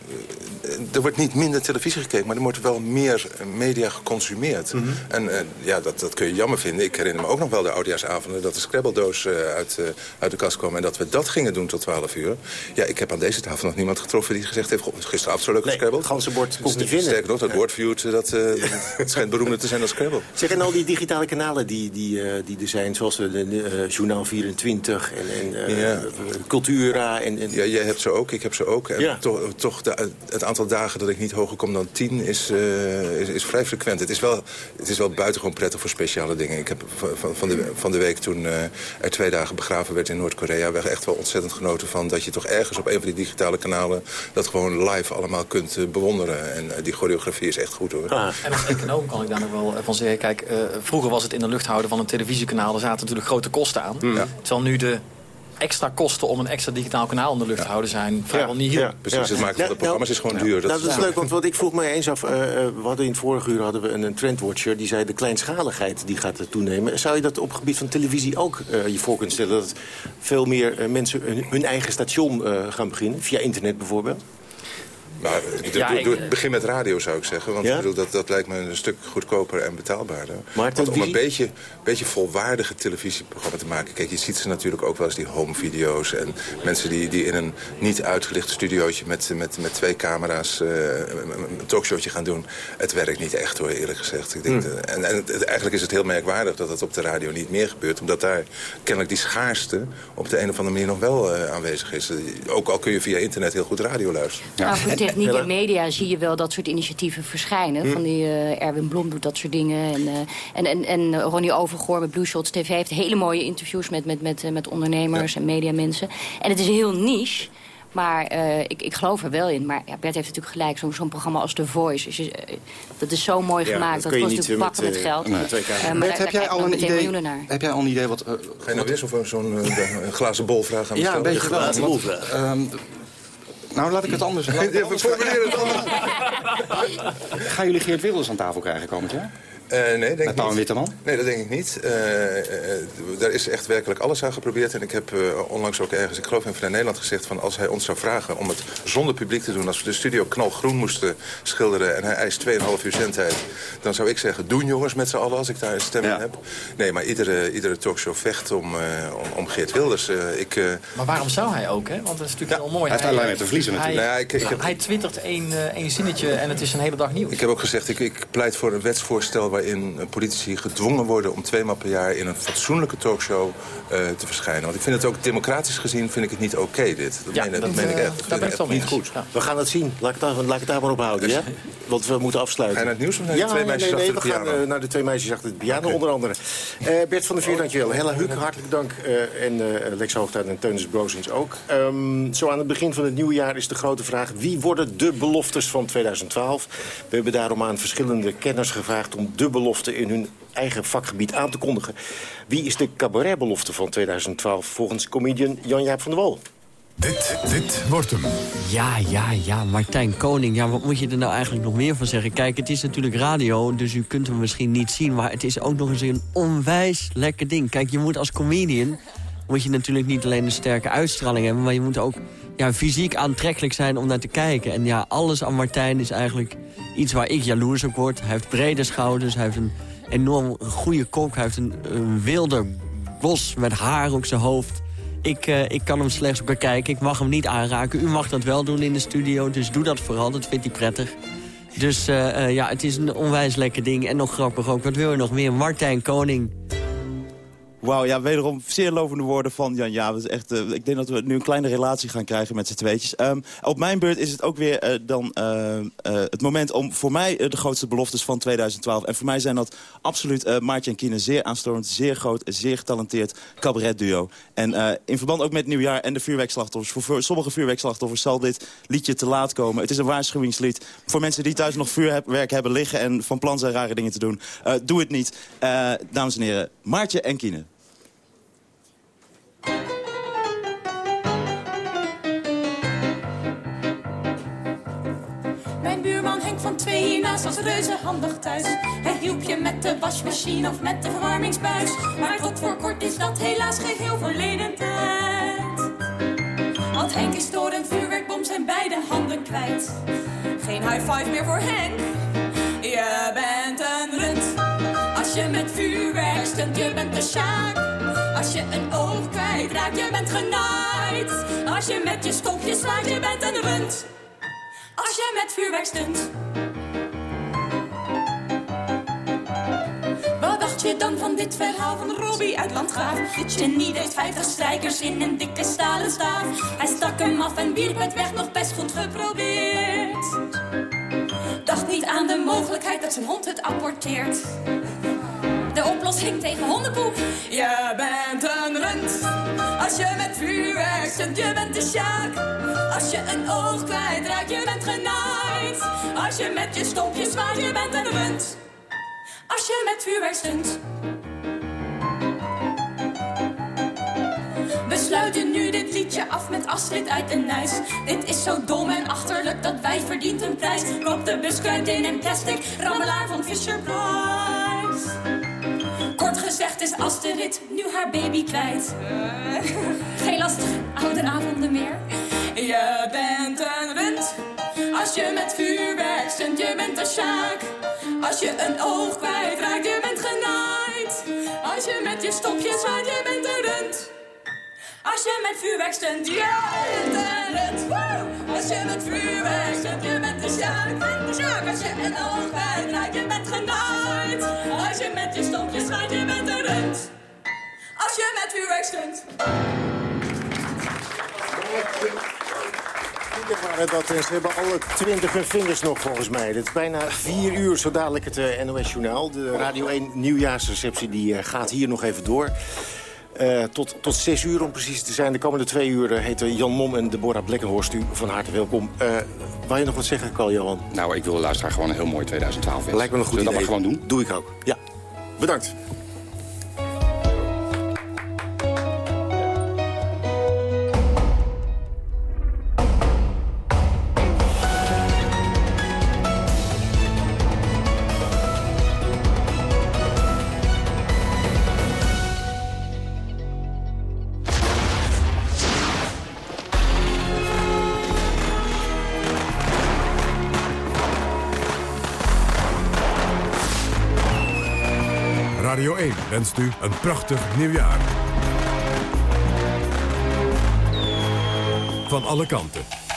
S8: Er wordt niet minder televisie gekeken, maar er wordt wel meer media geconsumeerd. Mm -hmm. En uh, ja, dat, dat kun je jammer vinden. Ik herinner me ook nog wel de oudejaarsavonden... dat de Scrabbledoos uh, uit, uh, uit de kast kwam en dat we dat gingen doen tot 12 uur. Ja, ik heb aan deze tafel nog niemand getroffen die gezegd heeft... gisteravond zo leuk
S4: nee, het ganse bord kon niet vinden.
S8: Sterker nog, dat Wordviewed, dat, dat schijnt beroemder te zijn als Scrabble.
S4: Zeg, en al die digitale kanalen die, die, die er zijn, zoals de, Journaal 24 en, en ja. Cultura... En, en...
S8: Ja, jij hebt ze ook, ik heb ze ook. En ja. toch, toch de, het aantal dagen dat ik niet hoger kom dan 10 is, uh, is, is, vrij frequent. Het is, wel, het is wel buitengewoon prettig voor speciale dingen. Ik heb van, van, de, van de week toen uh, er twee dagen begraven werd in Noord-Korea... echt wel ontzettend genoten van dat je toch ergens op een van die digitale kanalen... dat gewoon live allemaal kunt uh, bewonderen. En die choreografie is echt goed hoor.
S7: Ah. En als econoom kan ik daar nog wel van zeggen... kijk, vroeger was het in de lucht houden van een televisiekanaal... er zaten natuurlijk grote kosten aan.
S8: Ja.
S7: Terwijl nu de extra kosten om een extra digitaal kanaal in de lucht te houden zijn vrijwel niet hier.
S8: Ja, precies. Het maken van de programma's is gewoon duur.
S4: Dat, nou, dat is leuk, want wat ik vroeg mij eens af. Uh, we hadden in het vorige uur hadden we een, een trendwatcher die zei de kleinschaligheid die gaat toenemen. Zou je dat op het gebied van televisie ook uh, je voor kunnen stellen? Dat veel meer uh, mensen hun, hun, eigen station gaan beginnen, via internet bijvoorbeeld?
S8: Maar ja, doe, doe, begin met radio zou ik zeggen. Want ja? ik bedoel, dat, dat lijkt me een stuk goedkoper en betaalbaarder.
S4: Maar
S8: want om een beetje, beetje volwaardige televisieprogramma te maken... Kijk, je ziet ze natuurlijk ook wel eens die home video's... en mensen die, die in een niet uitgelicht studiootje met, met, met twee camera's... Uh, een talkshowtje gaan doen. Het werkt niet echt hoor, eerlijk gezegd. Ik denk,
S4: Hm.
S8: en, en het, eigenlijk is het heel merkwaardig dat het op de radio niet meer gebeurt. Omdat daar kennelijk die schaarste op de een of andere manier nog wel uh, aanwezig is. Ook al kun je via internet heel goed radio luisteren.
S9: Ja. Nou, niet, niet in media zie je wel dat soort initiatieven verschijnen. Hm. Van die uh, Erwin Blom doet dat soort dingen. En, uh, en, en, en Ronnie Overgoor met Blue Shots TV heeft hele mooie interviews met, met, met, met ondernemers en mediamensen. En het is heel niche. Maar uh, ik, ik geloof er wel in. Maar ja, Bert heeft natuurlijk gelijk. Zo'n zo'n programma als The Voice. Uh, dat is zo mooi ja, gemaakt. Dat, dat kost natuurlijk bakken met, met geld. Nee.
S3: Uh, Bert, heb jij, al een idee, heb jij al een idee wat...
S8: Ga je nou weer zo'n glazen bol vragen aan
S3: Ja, een beetje glazen bol vragen. Nou, laat ik het anders. Laat het anders Gaan jullie Geert Wilders aan tafel krijgen komend jaar?
S8: Uh, nee, denk
S3: Met Paul Witteman?
S8: Nee, dat denk ik niet. Uh, uh, daar is echt werkelijk alles aan geprobeerd. En ik heb onlangs ook ergens, ik geloof in Vrij Nederland gezegd... van als hij ons zou vragen om het zonder publiek te doen... als we de studio knalgroen moesten schilderen... en hij eist 2,5 uur zendtijd... dan zou ik zeggen, doen jongens met z'n allen als ik daar een stem in heb. Nee, maar iedere, iedere talkshow vecht om, om, om, Geert Wilders. ik,
S7: maar waarom zou hij ook, hè? Want dat is natuurlijk ja, mooi.
S3: Hij heeft alleen te verliezen natuurlijk.
S7: Hij, nou ja, ik, ik hij twittert één, één zinnetje en het is een hele dag nieuws.
S8: Ik heb ook gezegd, ik, ik pleit voor een wetsvoorstel waarin politici gedwongen worden om twee maal per jaar in een fatsoenlijke talkshow uh, te verschijnen. Want ik vind het ook democratisch gezien vind ik het niet oké dit. Dat,
S7: ja,
S8: meen,
S7: dat,
S8: meen ik
S7: echt.
S8: Dat, echt
S7: niet
S8: goed.
S4: Ja. We gaan het zien. Laat ik, daar, laat ik het daar maar op houden, ja? Want we moeten afsluiten.
S8: Ga je naar het nieuws of naar ja, de twee meisjes
S4: nee, nee,
S8: achter
S4: we gaan uh, naar de twee meisjes achter het piano okay. onder andere. Uh, Bert van der Veer, dankjewel. Hella Huuk, hartelijk dank. Uh, en Lex Hoogtijd en Teunis Brozins ook. Um, zo aan het begin van het nieuwe jaar is de grote vraag... wie worden de beloftes van 2012? We hebben daarom aan verschillende kenners gevraagd... om de belofte in hun eigen vakgebied aan te kondigen. Wie is de cabaretbelofte van 2012 volgens comedian Jan-Jaap van der Wal?
S2: Dit, dit wordt hem.
S13: Ja, ja, ja, Martijn Koning. Ja, wat moet je er nou eigenlijk nog meer van zeggen? Kijk, het is natuurlijk radio, dus u kunt hem misschien niet zien... maar het is ook nog eens een onwijs lekker ding. Kijk, je moet als comedian... moet je natuurlijk niet alleen een sterke uitstraling hebben... maar je moet ook ja, fysiek aantrekkelijk zijn om naar te kijken. En ja, alles aan Martijn is eigenlijk iets waar ik jaloers op word. Hij heeft brede schouders, hij heeft een enorm goede kok. Hij heeft een, wilde bos met haar op zijn hoofd. Ik, uh, ik kan hem slechts bekijken. Ik mag hem niet aanraken. U mag dat wel doen in de studio, dus doe dat vooral. Dat vindt hij prettig. Dus uh, uh, ja, het is een onwijs lekker ding. En nog grappig ook. Wat wil je nog meer? Martijn Koning.
S14: Wauw, ja, wederom zeer lovende woorden van Jan Ja. echt, uh, ik denk dat we nu een kleine relatie gaan krijgen met z'n tweetjes. Um, op mijn beurt is het ook weer uh, dan uh, het moment om voor mij de grootste beloftes van 2012. En voor mij zijn dat absoluut Maartje en Kine zeer aanstormend, zeer groot, zeer getalenteerd cabaretduo. En in verband ook met het nieuwjaar en de vuurwerkslachtoffers. Voor, voor sommige vuurwerkslachtoffers zal dit liedje te laat komen. Het is een waarschuwingslied voor mensen die thuis nog vuurwerk hebben liggen... en van plan zijn rare dingen te doen. doe het niet. dames en heren, Maartje en Kine.
S15: Henk van twee hiernaast was reuze handig thuis. Hij hielp je met de wasmachine of met de verwarmingsbuis. Maar tot voor kort is dat helaas geheel verleden tijd. Want Henk is door een vuurwerkbom zijn beide handen kwijt. Geen high five meer voor Henk. Je bent een rund. Als je met vuurwerk stunt, je bent de sjaak. Als je een oog kwijtraakt, je bent genaaid. Als je met je stokje slaat, je bent een rund. Als je met vuurwerk stunt. Wat dacht je dan van dit verhaal van Robbie uit Landgraaf? Dit genie deed 50 strijkers in een dikke stalen staaf. Hij stak hem af en wierp het weg, nog best goed geprobeerd. Dacht niet aan de mogelijkheid dat zijn hond het apporteert. De oplossing tegen hondenpoep. Je bent een rund. Als je met vuurwerk stunt, je bent de sjaak. Als je een oog kwijtraakt, je bent genaaid. Als je met je stompje zwaait, je bent een rund. Als je met vuurwerk stunt. We sluiten nu dit liedje af met Astrid uit de Nijs. Dit is zo dom en achterlijk dat wij verdient een prijs. Klop de buskruid in een plastic, rammelaar van Fisher Price. Nu haar baby kwijt. Geen lastige ouderavonden meer. Je bent een rund. Als je met vuurwerk stunt, je bent een sjaak. Als je een oog kwijtraakt, je bent genaaid. Als je met je stokje zwaait, je bent een rund. Als je met vuurwerk stunt, je bent een rund. Als je met vuurwerk stunt, je bent een sjaak. Bent een. Als je een oog kwijtraakt, je bent genaaid. Als je met je stokje zwaait, je bent een rund. Als je met vuurwerk stunt.
S4: waren dat en ze hebben alle twintig hun vingers nog volgens mij. Het is bijna vier uur, zo dadelijk het eh, NOS-journaal. De Radio 1 nieuwjaarsreceptie die, uh, gaat hier nog even door. Uh, tot, tot zes uur om precies te zijn. De komende twee uur heten Jan Mom en Deborah Blekkenhorst u van harte welkom. Uh, wil je nog wat zeggen, Carl Johan?
S3: Nou, ik wil de luisteraar gewoon een heel mooi 2012 wensen.
S4: Lijkt me een goed
S3: Zullen
S4: idee.
S3: dat maar gewoon doen?
S4: Doe ik ook. Ja. Bedankt.
S2: Wenst u een prachtig nieuwjaar. Van alle kanten.